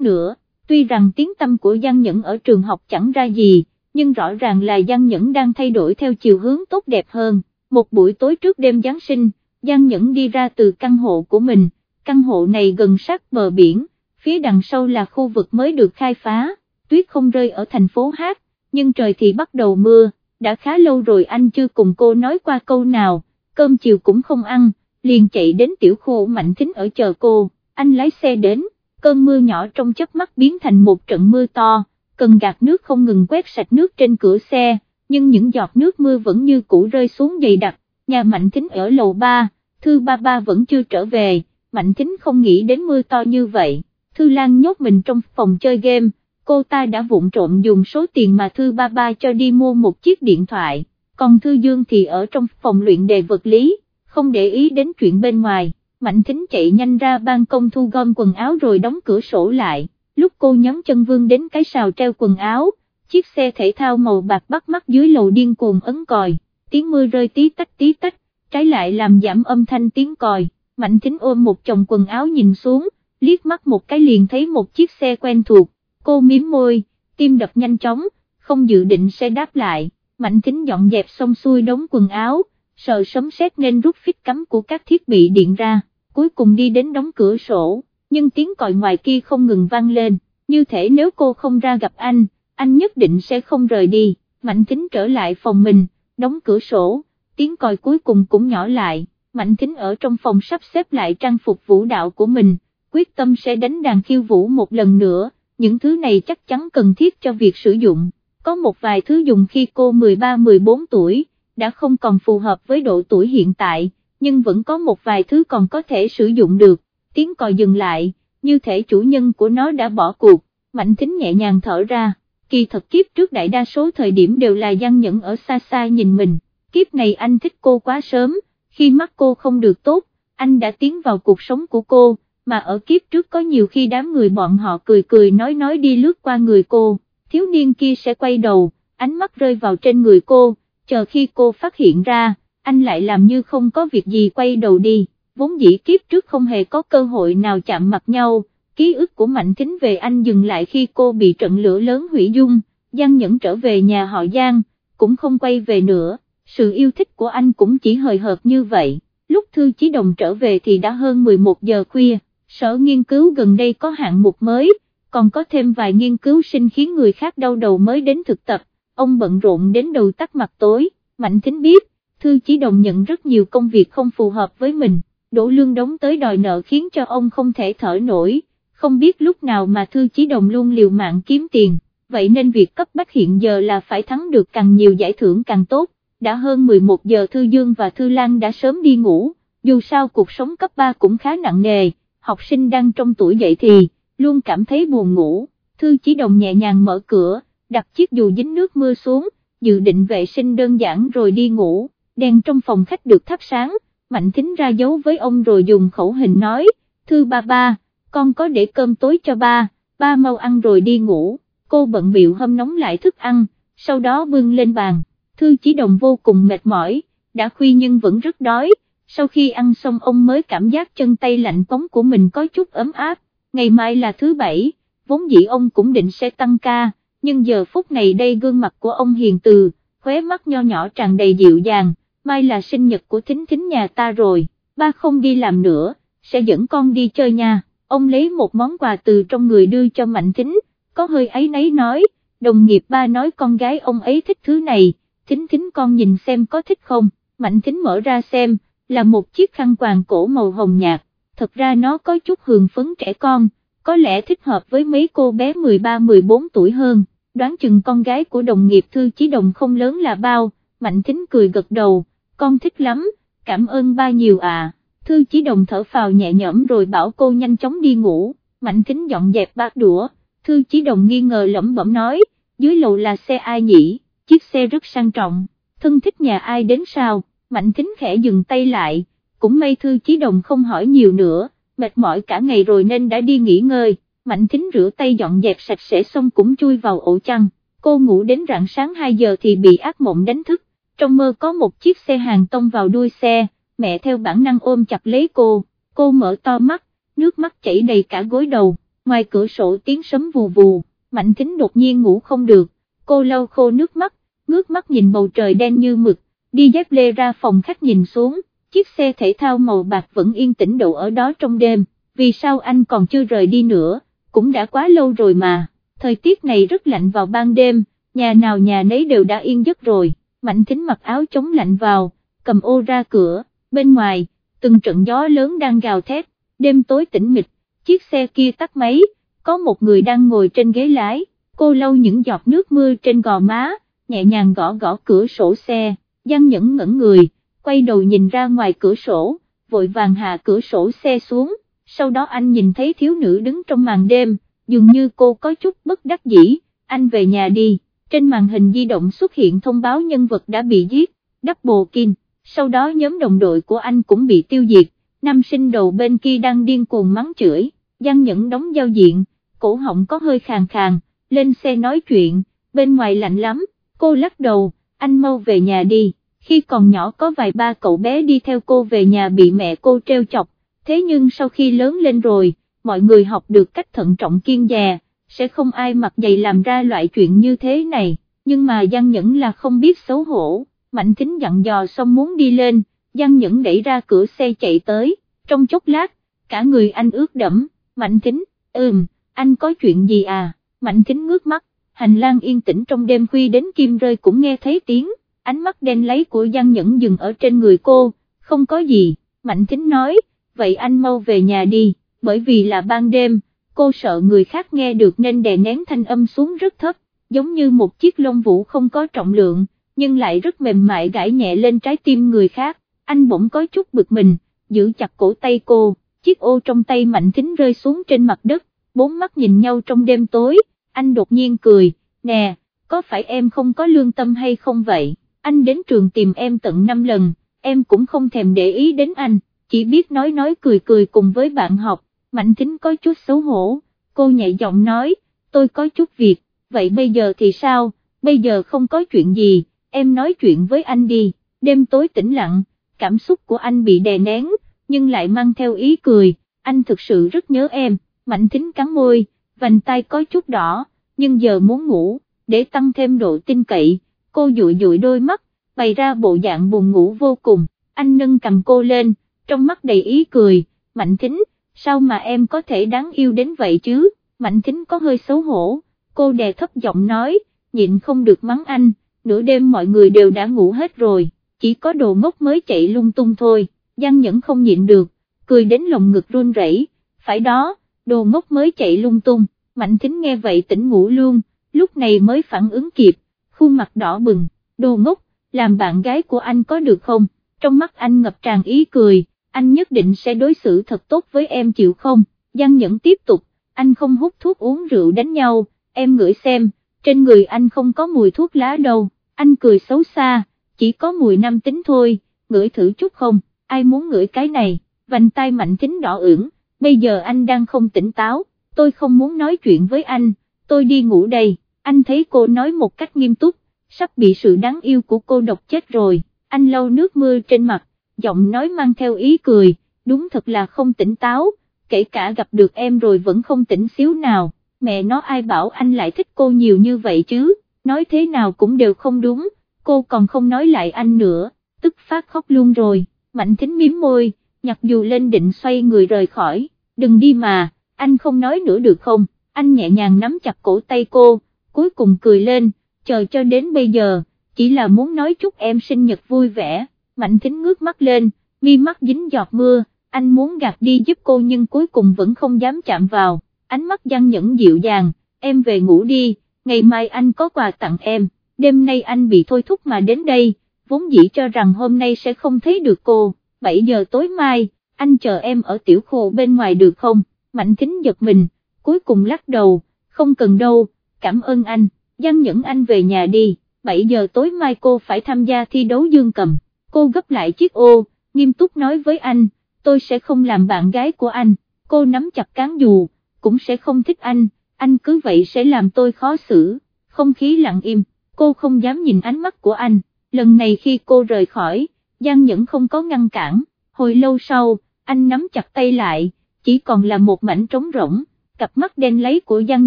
nữa, tuy rằng tiếng tâm của Giang Nhẫn ở trường học chẳng ra gì, nhưng rõ ràng là Giang Nhẫn đang thay đổi theo chiều hướng tốt đẹp hơn, một buổi tối trước đêm Giáng sinh, Giang Nhẫn đi ra từ căn hộ của mình, căn hộ này gần sát bờ biển, phía đằng sau là khu vực mới được khai phá, tuyết không rơi ở thành phố Hát, nhưng trời thì bắt đầu mưa, đã khá lâu rồi anh chưa cùng cô nói qua câu nào, cơm chiều cũng không ăn, liền chạy đến tiểu khu mạnh thính ở chờ cô, anh lái xe đến, cơn mưa nhỏ trong chớp mắt biến thành một trận mưa to, cần gạt nước không ngừng quét sạch nước trên cửa xe, nhưng những giọt nước mưa vẫn như cũ rơi xuống dày đặc, nhà Mạnh Thính ở lầu 3, Thư Ba Ba vẫn chưa trở về, Mạnh Thính không nghĩ đến mưa to như vậy, Thư Lan nhốt mình trong phòng chơi game, cô ta đã vụng trộm dùng số tiền mà Thư Ba Ba cho đi mua một chiếc điện thoại, còn Thư Dương thì ở trong phòng luyện đề vật lý, không để ý đến chuyện bên ngoài, Mạnh Thính chạy nhanh ra ban công thu gom quần áo rồi đóng cửa sổ lại. Lúc cô nhón chân vương đến cái sào treo quần áo, chiếc xe thể thao màu bạc bắt mắt dưới lầu điên cuồng ấn còi, tiếng mưa rơi tí tách tí tách, trái lại làm giảm âm thanh tiếng còi, mạnh thính ôm một chồng quần áo nhìn xuống, liếc mắt một cái liền thấy một chiếc xe quen thuộc, cô miếm môi, tim đập nhanh chóng, không dự định sẽ đáp lại, mạnh thính dọn dẹp xong xuôi đống quần áo, sợ sấm sét nên rút phích cắm của các thiết bị điện ra, cuối cùng đi đến đóng cửa sổ. Nhưng tiếng còi ngoài kia không ngừng vang lên, như thể nếu cô không ra gặp anh, anh nhất định sẽ không rời đi, Mạnh Thính trở lại phòng mình, đóng cửa sổ, tiếng còi cuối cùng cũng nhỏ lại, Mạnh Thính ở trong phòng sắp xếp lại trang phục vũ đạo của mình, quyết tâm sẽ đánh đàn khiêu vũ một lần nữa, những thứ này chắc chắn cần thiết cho việc sử dụng, có một vài thứ dùng khi cô 13-14 tuổi, đã không còn phù hợp với độ tuổi hiện tại, nhưng vẫn có một vài thứ còn có thể sử dụng được tiếng còi dừng lại, như thể chủ nhân của nó đã bỏ cuộc, mạnh thính nhẹ nhàng thở ra, kỳ thật kiếp trước đại đa số thời điểm đều là gian nhẫn ở xa xa nhìn mình, kiếp này anh thích cô quá sớm, khi mắt cô không được tốt, anh đã tiến vào cuộc sống của cô, mà ở kiếp trước có nhiều khi đám người bọn họ cười cười nói nói đi lướt qua người cô, thiếu niên kia sẽ quay đầu, ánh mắt rơi vào trên người cô, chờ khi cô phát hiện ra, anh lại làm như không có việc gì quay đầu đi. Vốn dĩ kiếp trước không hề có cơ hội nào chạm mặt nhau, ký ức của Mạnh Thính về anh dừng lại khi cô bị trận lửa lớn hủy dung, Giang Nhẫn trở về nhà họ Giang, cũng không quay về nữa, sự yêu thích của anh cũng chỉ hời hợt như vậy, lúc Thư Chí Đồng trở về thì đã hơn 11 giờ khuya, sở nghiên cứu gần đây có hạng mục mới, còn có thêm vài nghiên cứu sinh khiến người khác đau đầu mới đến thực tập, ông bận rộn đến đầu tắt mặt tối, Mạnh Thính biết, Thư Chí Đồng nhận rất nhiều công việc không phù hợp với mình. Đổ lương đóng tới đòi nợ khiến cho ông không thể thở nổi, không biết lúc nào mà Thư Chí Đồng luôn liều mạng kiếm tiền, vậy nên việc cấp bách hiện giờ là phải thắng được càng nhiều giải thưởng càng tốt, đã hơn 11 giờ Thư Dương và Thư Lan đã sớm đi ngủ, dù sao cuộc sống cấp 3 cũng khá nặng nề, học sinh đang trong tuổi dậy thì, luôn cảm thấy buồn ngủ, Thư Chí Đồng nhẹ nhàng mở cửa, đặt chiếc dù dính nước mưa xuống, dự định vệ sinh đơn giản rồi đi ngủ đèn trong phòng khách được thắp sáng, Mạnh Thính ra dấu với ông rồi dùng khẩu hình nói, thư ba ba, con có để cơm tối cho ba, ba mau ăn rồi đi ngủ, cô bận biệu hâm nóng lại thức ăn, sau đó bưng lên bàn, thư chỉ đồng vô cùng mệt mỏi, đã khuya nhưng vẫn rất đói, sau khi ăn xong ông mới cảm giác chân tay lạnh cống của mình có chút ấm áp, ngày mai là thứ bảy, vốn dĩ ông cũng định sẽ tăng ca, nhưng giờ phút này đây gương mặt của ông hiền từ, khóe mắt nho nhỏ tràn đầy dịu dàng, mai là sinh nhật của thính thính nhà ta rồi, ba không đi làm nữa, sẽ dẫn con đi chơi nha, ông lấy một món quà từ trong người đưa cho Mạnh Thính, có hơi ấy nấy nói, đồng nghiệp ba nói con gái ông ấy thích thứ này, thính thính con nhìn xem có thích không, Mạnh Thính mở ra xem, là một chiếc khăn quàng cổ màu hồng nhạt, thật ra nó có chút hường phấn trẻ con, có lẽ thích hợp với mấy cô bé 13-14 tuổi hơn, đoán chừng con gái của đồng nghiệp thư chí đồng không lớn là bao, Mạnh Thính cười gật đầu, con thích lắm, cảm ơn ba nhiều à, thư chí đồng thở phào nhẹ nhõm rồi bảo cô nhanh chóng đi ngủ, Mạnh Thính dọn dẹp bát đũa, thư chí đồng nghi ngờ lẩm bẩm nói, dưới lầu là xe ai nhỉ, chiếc xe rất sang trọng, thân thích nhà ai đến sao, Mạnh Thính khẽ dừng tay lại, cũng may thư chí đồng không hỏi nhiều nữa, mệt mỏi cả ngày rồi nên đã đi nghỉ ngơi, Mạnh Thính rửa tay dọn dẹp sạch sẽ xong cũng chui vào ổ chăn, cô ngủ đến rạng sáng 2 giờ thì bị ác mộng đánh thức, trong mơ có một chiếc xe hàng tông vào đuôi xe, mẹ theo bản năng ôm chặt lấy cô, cô mở to mắt, nước mắt chảy đầy cả gối đầu, ngoài cửa sổ tiếng sấm vù vù, Mạnh Thính đột nhiên ngủ không được, cô lau khô nước mắt, ngước mắt nhìn bầu trời đen như mực, đi dép lê ra phòng khách nhìn xuống, chiếc xe thể thao màu bạc vẫn yên tĩnh đậu ở đó trong đêm, vì sao anh còn chưa rời đi nữa, cũng đã quá lâu rồi mà, thời tiết này rất lạnh vào ban đêm, nhà nào nhà nấy đều đã yên giấc rồi, mạnh thính mặc áo chống lạnh vào, cầm ô ra cửa, bên ngoài, từng trận gió lớn đang gào thét, đêm tối tĩnh mịch, chiếc xe kia tắt máy, có một người đang ngồi trên ghế lái, cô lau những giọt nước mưa trên gò má, nhẹ nhàng gõ gõ cửa sổ xe, Giang Nhẫn ngẩn người, quay đầu nhìn ra ngoài cửa sổ, vội vàng hạ cửa sổ xe xuống, sau đó anh nhìn thấy thiếu nữ đứng trong màn đêm, dường như cô có chút bất đắc dĩ, anh về nhà đi, trên màn hình di động xuất hiện thông báo nhân vật đã bị giết, Double King, sau đó nhóm đồng đội của anh cũng bị tiêu diệt, nam sinh đầu bên kia đang điên cuồng mắng chửi, Giang Nhẫn đóng giao diện, cổ họng có hơi khàn khàn, lên xe nói chuyện, bên ngoài lạnh lắm, cô lắc đầu, anh mau về nhà đi, khi còn nhỏ có vài ba cậu bé đi theo cô về nhà bị mẹ cô treo chọc, thế nhưng sau khi lớn lên rồi, mọi người học được cách thận trọng kiên dè, sẽ không ai mặc giày làm ra loại chuyện như thế này, nhưng mà Giang Nhẫn là không biết xấu hổ, Mạnh Thính dặn dò xong muốn đi lên, Giang Nhẫn đẩy ra cửa xe chạy tới, trong chốc lát, cả người anh ướt đẫm, Mạnh Thính, ừm, anh có chuyện gì à, Mạnh Thính ngước mắt, hành lang yên tĩnh trong đêm khuya đến kim rơi cũng nghe thấy tiếng, ánh mắt đen lấy của Giang Nhẫn dừng ở trên người cô, không có gì, Mạnh Thính nói, vậy anh mau về nhà đi, bởi vì là ban đêm, cô sợ người khác nghe được nên đè nén thanh âm xuống rất thấp, giống như một chiếc lông vũ không có trọng lượng, nhưng lại rất mềm mại gãi nhẹ lên trái tim người khác, anh bỗng có chút bực mình, giữ chặt cổ tay cô, chiếc ô trong tay Mạnh Thính rơi xuống trên mặt đất, bốn mắt nhìn nhau trong đêm tối, anh đột nhiên cười, nè, có phải em không có lương tâm hay không vậy, anh đến trường tìm em tận 5 lần, em cũng không thèm để ý đến anh, chỉ biết nói nói cười cười cùng với bạn học, Mạnh Thính có chút xấu hổ, cô nhẹ giọng nói, tôi có chút việc, vậy bây giờ thì sao, bây giờ không có chuyện gì, em nói chuyện với anh đi, đêm tối tĩnh lặng, cảm xúc của anh bị đè nén, nhưng lại mang theo ý cười, anh thực sự rất nhớ em, Mạnh Thính cắn môi, vành tay có chút đỏ, nhưng giờ muốn ngủ, để tăng thêm độ tin cậy, cô dụi dụi đôi mắt, bày ra bộ dạng buồn ngủ vô cùng, anh nâng cầm cô lên, trong mắt đầy ý cười, Mạnh Thính, sao mà em có thể đáng yêu đến vậy chứ, Mạnh Thính có hơi xấu hổ, cô đè thấp giọng nói, nhịn không được mắng anh, nửa đêm mọi người đều đã ngủ hết rồi, chỉ có đồ ngốc mới chạy lung tung thôi, Giang Nhẫn không nhịn được, cười đến lòng ngực run rẩy. phải đó, đồ ngốc mới chạy lung tung, Mạnh Thính nghe vậy tỉnh ngủ luôn, lúc này mới phản ứng kịp, khuôn mặt đỏ bừng, đồ ngốc, làm bạn gái của anh có được không, trong mắt anh ngập tràn ý cười, anh nhất định sẽ đối xử thật tốt với em chịu không, Giang Nhẫn tiếp tục, anh không hút thuốc uống rượu đánh nhau, em ngửi xem, trên người anh không có mùi thuốc lá đâu, anh cười xấu xa, chỉ có mùi nam tính thôi, ngửi thử chút không, ai muốn ngửi cái này, vành tay mạnh tính đỏ ửng, bây giờ anh đang không tỉnh táo, tôi không muốn nói chuyện với anh, tôi đi ngủ đây, anh thấy cô nói một cách nghiêm túc, sắp bị sự đáng yêu của cô độc chết rồi, anh lau nước mưa trên mặt, giọng nói mang theo ý cười, đúng thật là không tỉnh táo, kể cả gặp được em rồi vẫn không tỉnh xíu nào, mẹ nó ai bảo anh lại thích cô nhiều như vậy chứ, nói thế nào cũng đều không đúng, cô còn không nói lại anh nữa, tức phát khóc luôn rồi, mạnh thính miếm môi, nhặt dù lên định xoay người rời khỏi, đừng đi mà, anh không nói nữa được không, anh nhẹ nhàng nắm chặt cổ tay cô, cuối cùng cười lên, chờ cho đến bây giờ, chỉ là muốn nói chúc em sinh nhật vui vẻ, mạnh thính ngước mắt lên, mi mắt dính giọt mưa, anh muốn gạt đi giúp cô nhưng cuối cùng vẫn không dám chạm vào, ánh mắt Giang nhẫn dịu dàng, em về ngủ đi, ngày mai anh có quà tặng em, đêm nay anh bị thôi thúc mà đến đây, vốn dĩ cho rằng hôm nay sẽ không thấy được cô, 7 giờ tối mai, anh chờ em ở tiểu khu bên ngoài được không, mạnh thính giật mình, cuối cùng lắc đầu, không cần đâu, cảm ơn anh, Giang Nhẫn anh về nhà đi, 7 giờ tối mai cô phải tham gia thi đấu dương cầm, cô gấp lại chiếc ô, nghiêm túc nói với anh, tôi sẽ không làm bạn gái của anh, cô nắm chặt cán dù, cũng sẽ không thích anh, anh cứ vậy sẽ làm tôi khó xử, không khí lặng im, cô không dám nhìn ánh mắt của anh, lần này khi cô rời khỏi, Giang Nhẫn không có ngăn cản, hồi lâu sau, anh nắm chặt tay lại, chỉ còn là một mảnh trống rỗng, cặp mắt đen lấy của Giang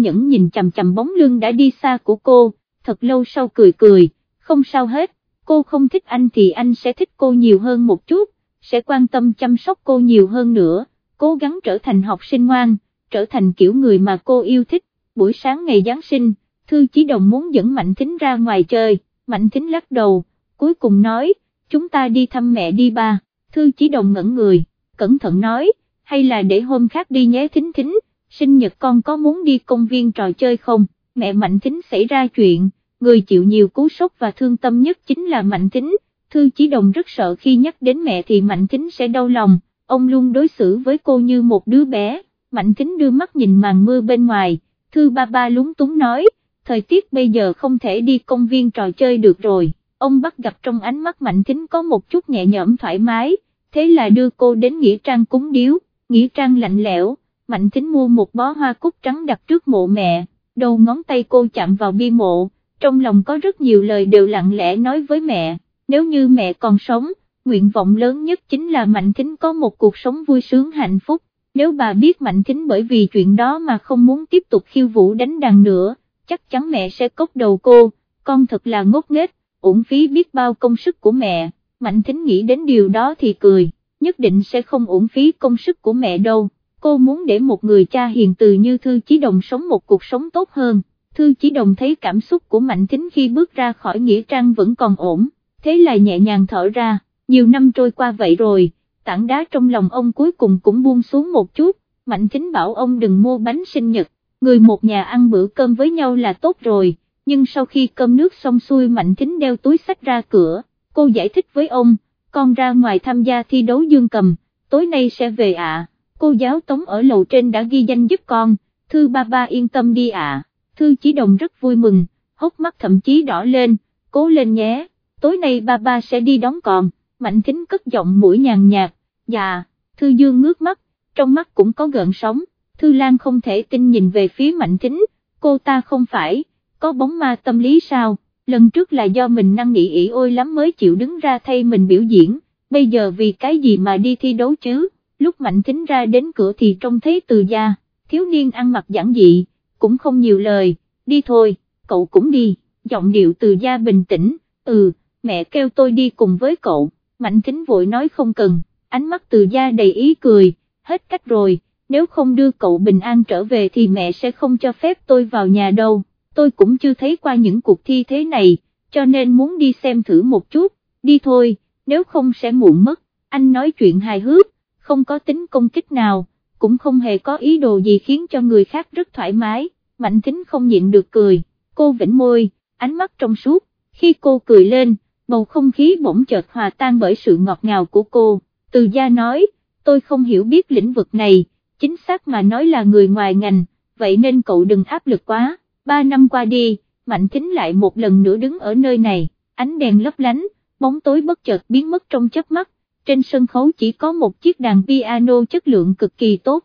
Nhẫn nhìn chầm chầm bóng lưng đã đi xa của cô, thật lâu sau cười cười, không sao hết, cô không thích anh thì anh sẽ thích cô nhiều hơn một chút, sẽ quan tâm chăm sóc cô nhiều hơn nữa, cố gắng trở thành học sinh ngoan, trở thành kiểu người mà cô yêu thích, buổi sáng ngày Giáng sinh, Thư Chí Đồng muốn dẫn Mạnh Thính ra ngoài chơi, Mạnh Thính lắc đầu, cuối cùng nói, chúng ta đi thăm mẹ đi ba, Thư Chí Đồng ngẩn người, cẩn thận nói, hay là để hôm khác đi nhé Thính Thính, sinh nhật con có muốn đi công viên trò chơi không, mẹ Mạnh Thính xảy ra chuyện, người chịu nhiều cú sốc và thương tâm nhất chính là Mạnh Thính, Thư Chí Đồng rất sợ khi nhắc đến mẹ thì Mạnh Thính sẽ đau lòng, ông luôn đối xử với cô như một đứa bé, Mạnh Kính đưa mắt nhìn màn mưa bên ngoài, Thư ba ba lúng túng nói, thời tiết bây giờ không thể đi công viên trò chơi được rồi, ông bắt gặp trong ánh mắt Mạnh Kính có một chút nhẹ nhõm thoải mái, thế là đưa cô đến Nghĩa Trang cúng điếu, Nghĩa Trang lạnh lẽo, Mạnh Kính mua một bó hoa cúc trắng đặt trước mộ mẹ, đầu ngón tay cô chạm vào bi mộ, trong lòng có rất nhiều lời đều lặng lẽ nói với mẹ, nếu như mẹ còn sống, nguyện vọng lớn nhất chính là Mạnh Kính có một cuộc sống vui sướng hạnh phúc, nếu bà biết Mạnh Thính bởi vì chuyện đó mà không muốn tiếp tục khiêu vũ đánh đàn nữa, chắc chắn mẹ sẽ cốc đầu cô, con thật là ngốc nghếch, uổng phí biết bao công sức của mẹ, Mạnh Thính nghĩ đến điều đó thì cười, nhất định sẽ không uổng phí công sức của mẹ đâu, cô muốn để một người cha hiền từ như Thư Chí Đồng sống một cuộc sống tốt hơn. Thư Chí Đồng thấy cảm xúc của Mạnh Thính khi bước ra khỏi Nghĩa Trang vẫn còn ổn, thế là nhẹ nhàng thở ra, nhiều năm trôi qua vậy rồi, tảng đá trong lòng ông cuối cùng cũng buông xuống một chút, Mạnh Thính bảo ông đừng mua bánh sinh nhật, người một nhà ăn bữa cơm với nhau là tốt rồi, nhưng sau khi cơm nước xong xuôi Mạnh Thính đeo túi sách ra cửa, cô giải thích với ông, con ra ngoài tham gia thi đấu dương cầm, tối nay sẽ về ạ, cô giáo tống ở lầu trên đã ghi danh giúp con, thư ba ba yên tâm đi ạ, thư chỉ đồng rất vui mừng, hốc mắt thậm chí đỏ lên, cố lên nhé, tối nay ba ba sẽ đi đón con, mạnh thính cất giọng mũi nhàn nhạt, dạ, thư dương ngước mắt, trong mắt cũng có gợn sóng, thư lan không thể tin nhìn về phía mạnh thính, cô ta không phải, có bóng ma tâm lý sao, lần trước là do mình năng nỉ ỉ ôi lắm mới chịu đứng ra thay mình biểu diễn, bây giờ vì cái gì mà đi thi đấu chứ, lúc mạnh thính ra đến cửa thì trông thấy từ gia, thiếu niên ăn mặc giản dị, cũng không nhiều lời, đi thôi, cậu cũng đi, giọng điệu từ gia bình tĩnh, ừ, mẹ kêu tôi đi cùng với cậu, mạnh thính vội nói không cần, ánh mắt từ gia đầy ý cười, hết cách rồi, nếu không đưa cậu bình an trở về thì mẹ sẽ không cho phép tôi vào nhà đâu, tôi cũng chưa thấy qua những cuộc thi thế này, cho nên muốn đi xem thử một chút, đi thôi, nếu không sẽ muộn mất, anh nói chuyện hài hước, không có tính công kích nào, cũng không hề có ý đồ gì khiến cho người khác rất thoải mái, mạnh thính không nhịn được cười, cô vĩnh môi, ánh mắt trong suốt, khi cô cười lên, bầu không khí bỗng chợt hòa tan bởi sự ngọt ngào của cô, từ gia nói, tôi không hiểu biết lĩnh vực này, chính xác mà nói là người ngoài ngành, vậy nên cậu đừng áp lực quá, ba năm qua đi, Mạnh Thính lại một lần nữa đứng ở nơi này, ánh đèn lấp lánh, bóng tối bất chợt biến mất trong chớp mắt, trên sân khấu chỉ có một chiếc đàn piano chất lượng cực kỳ tốt,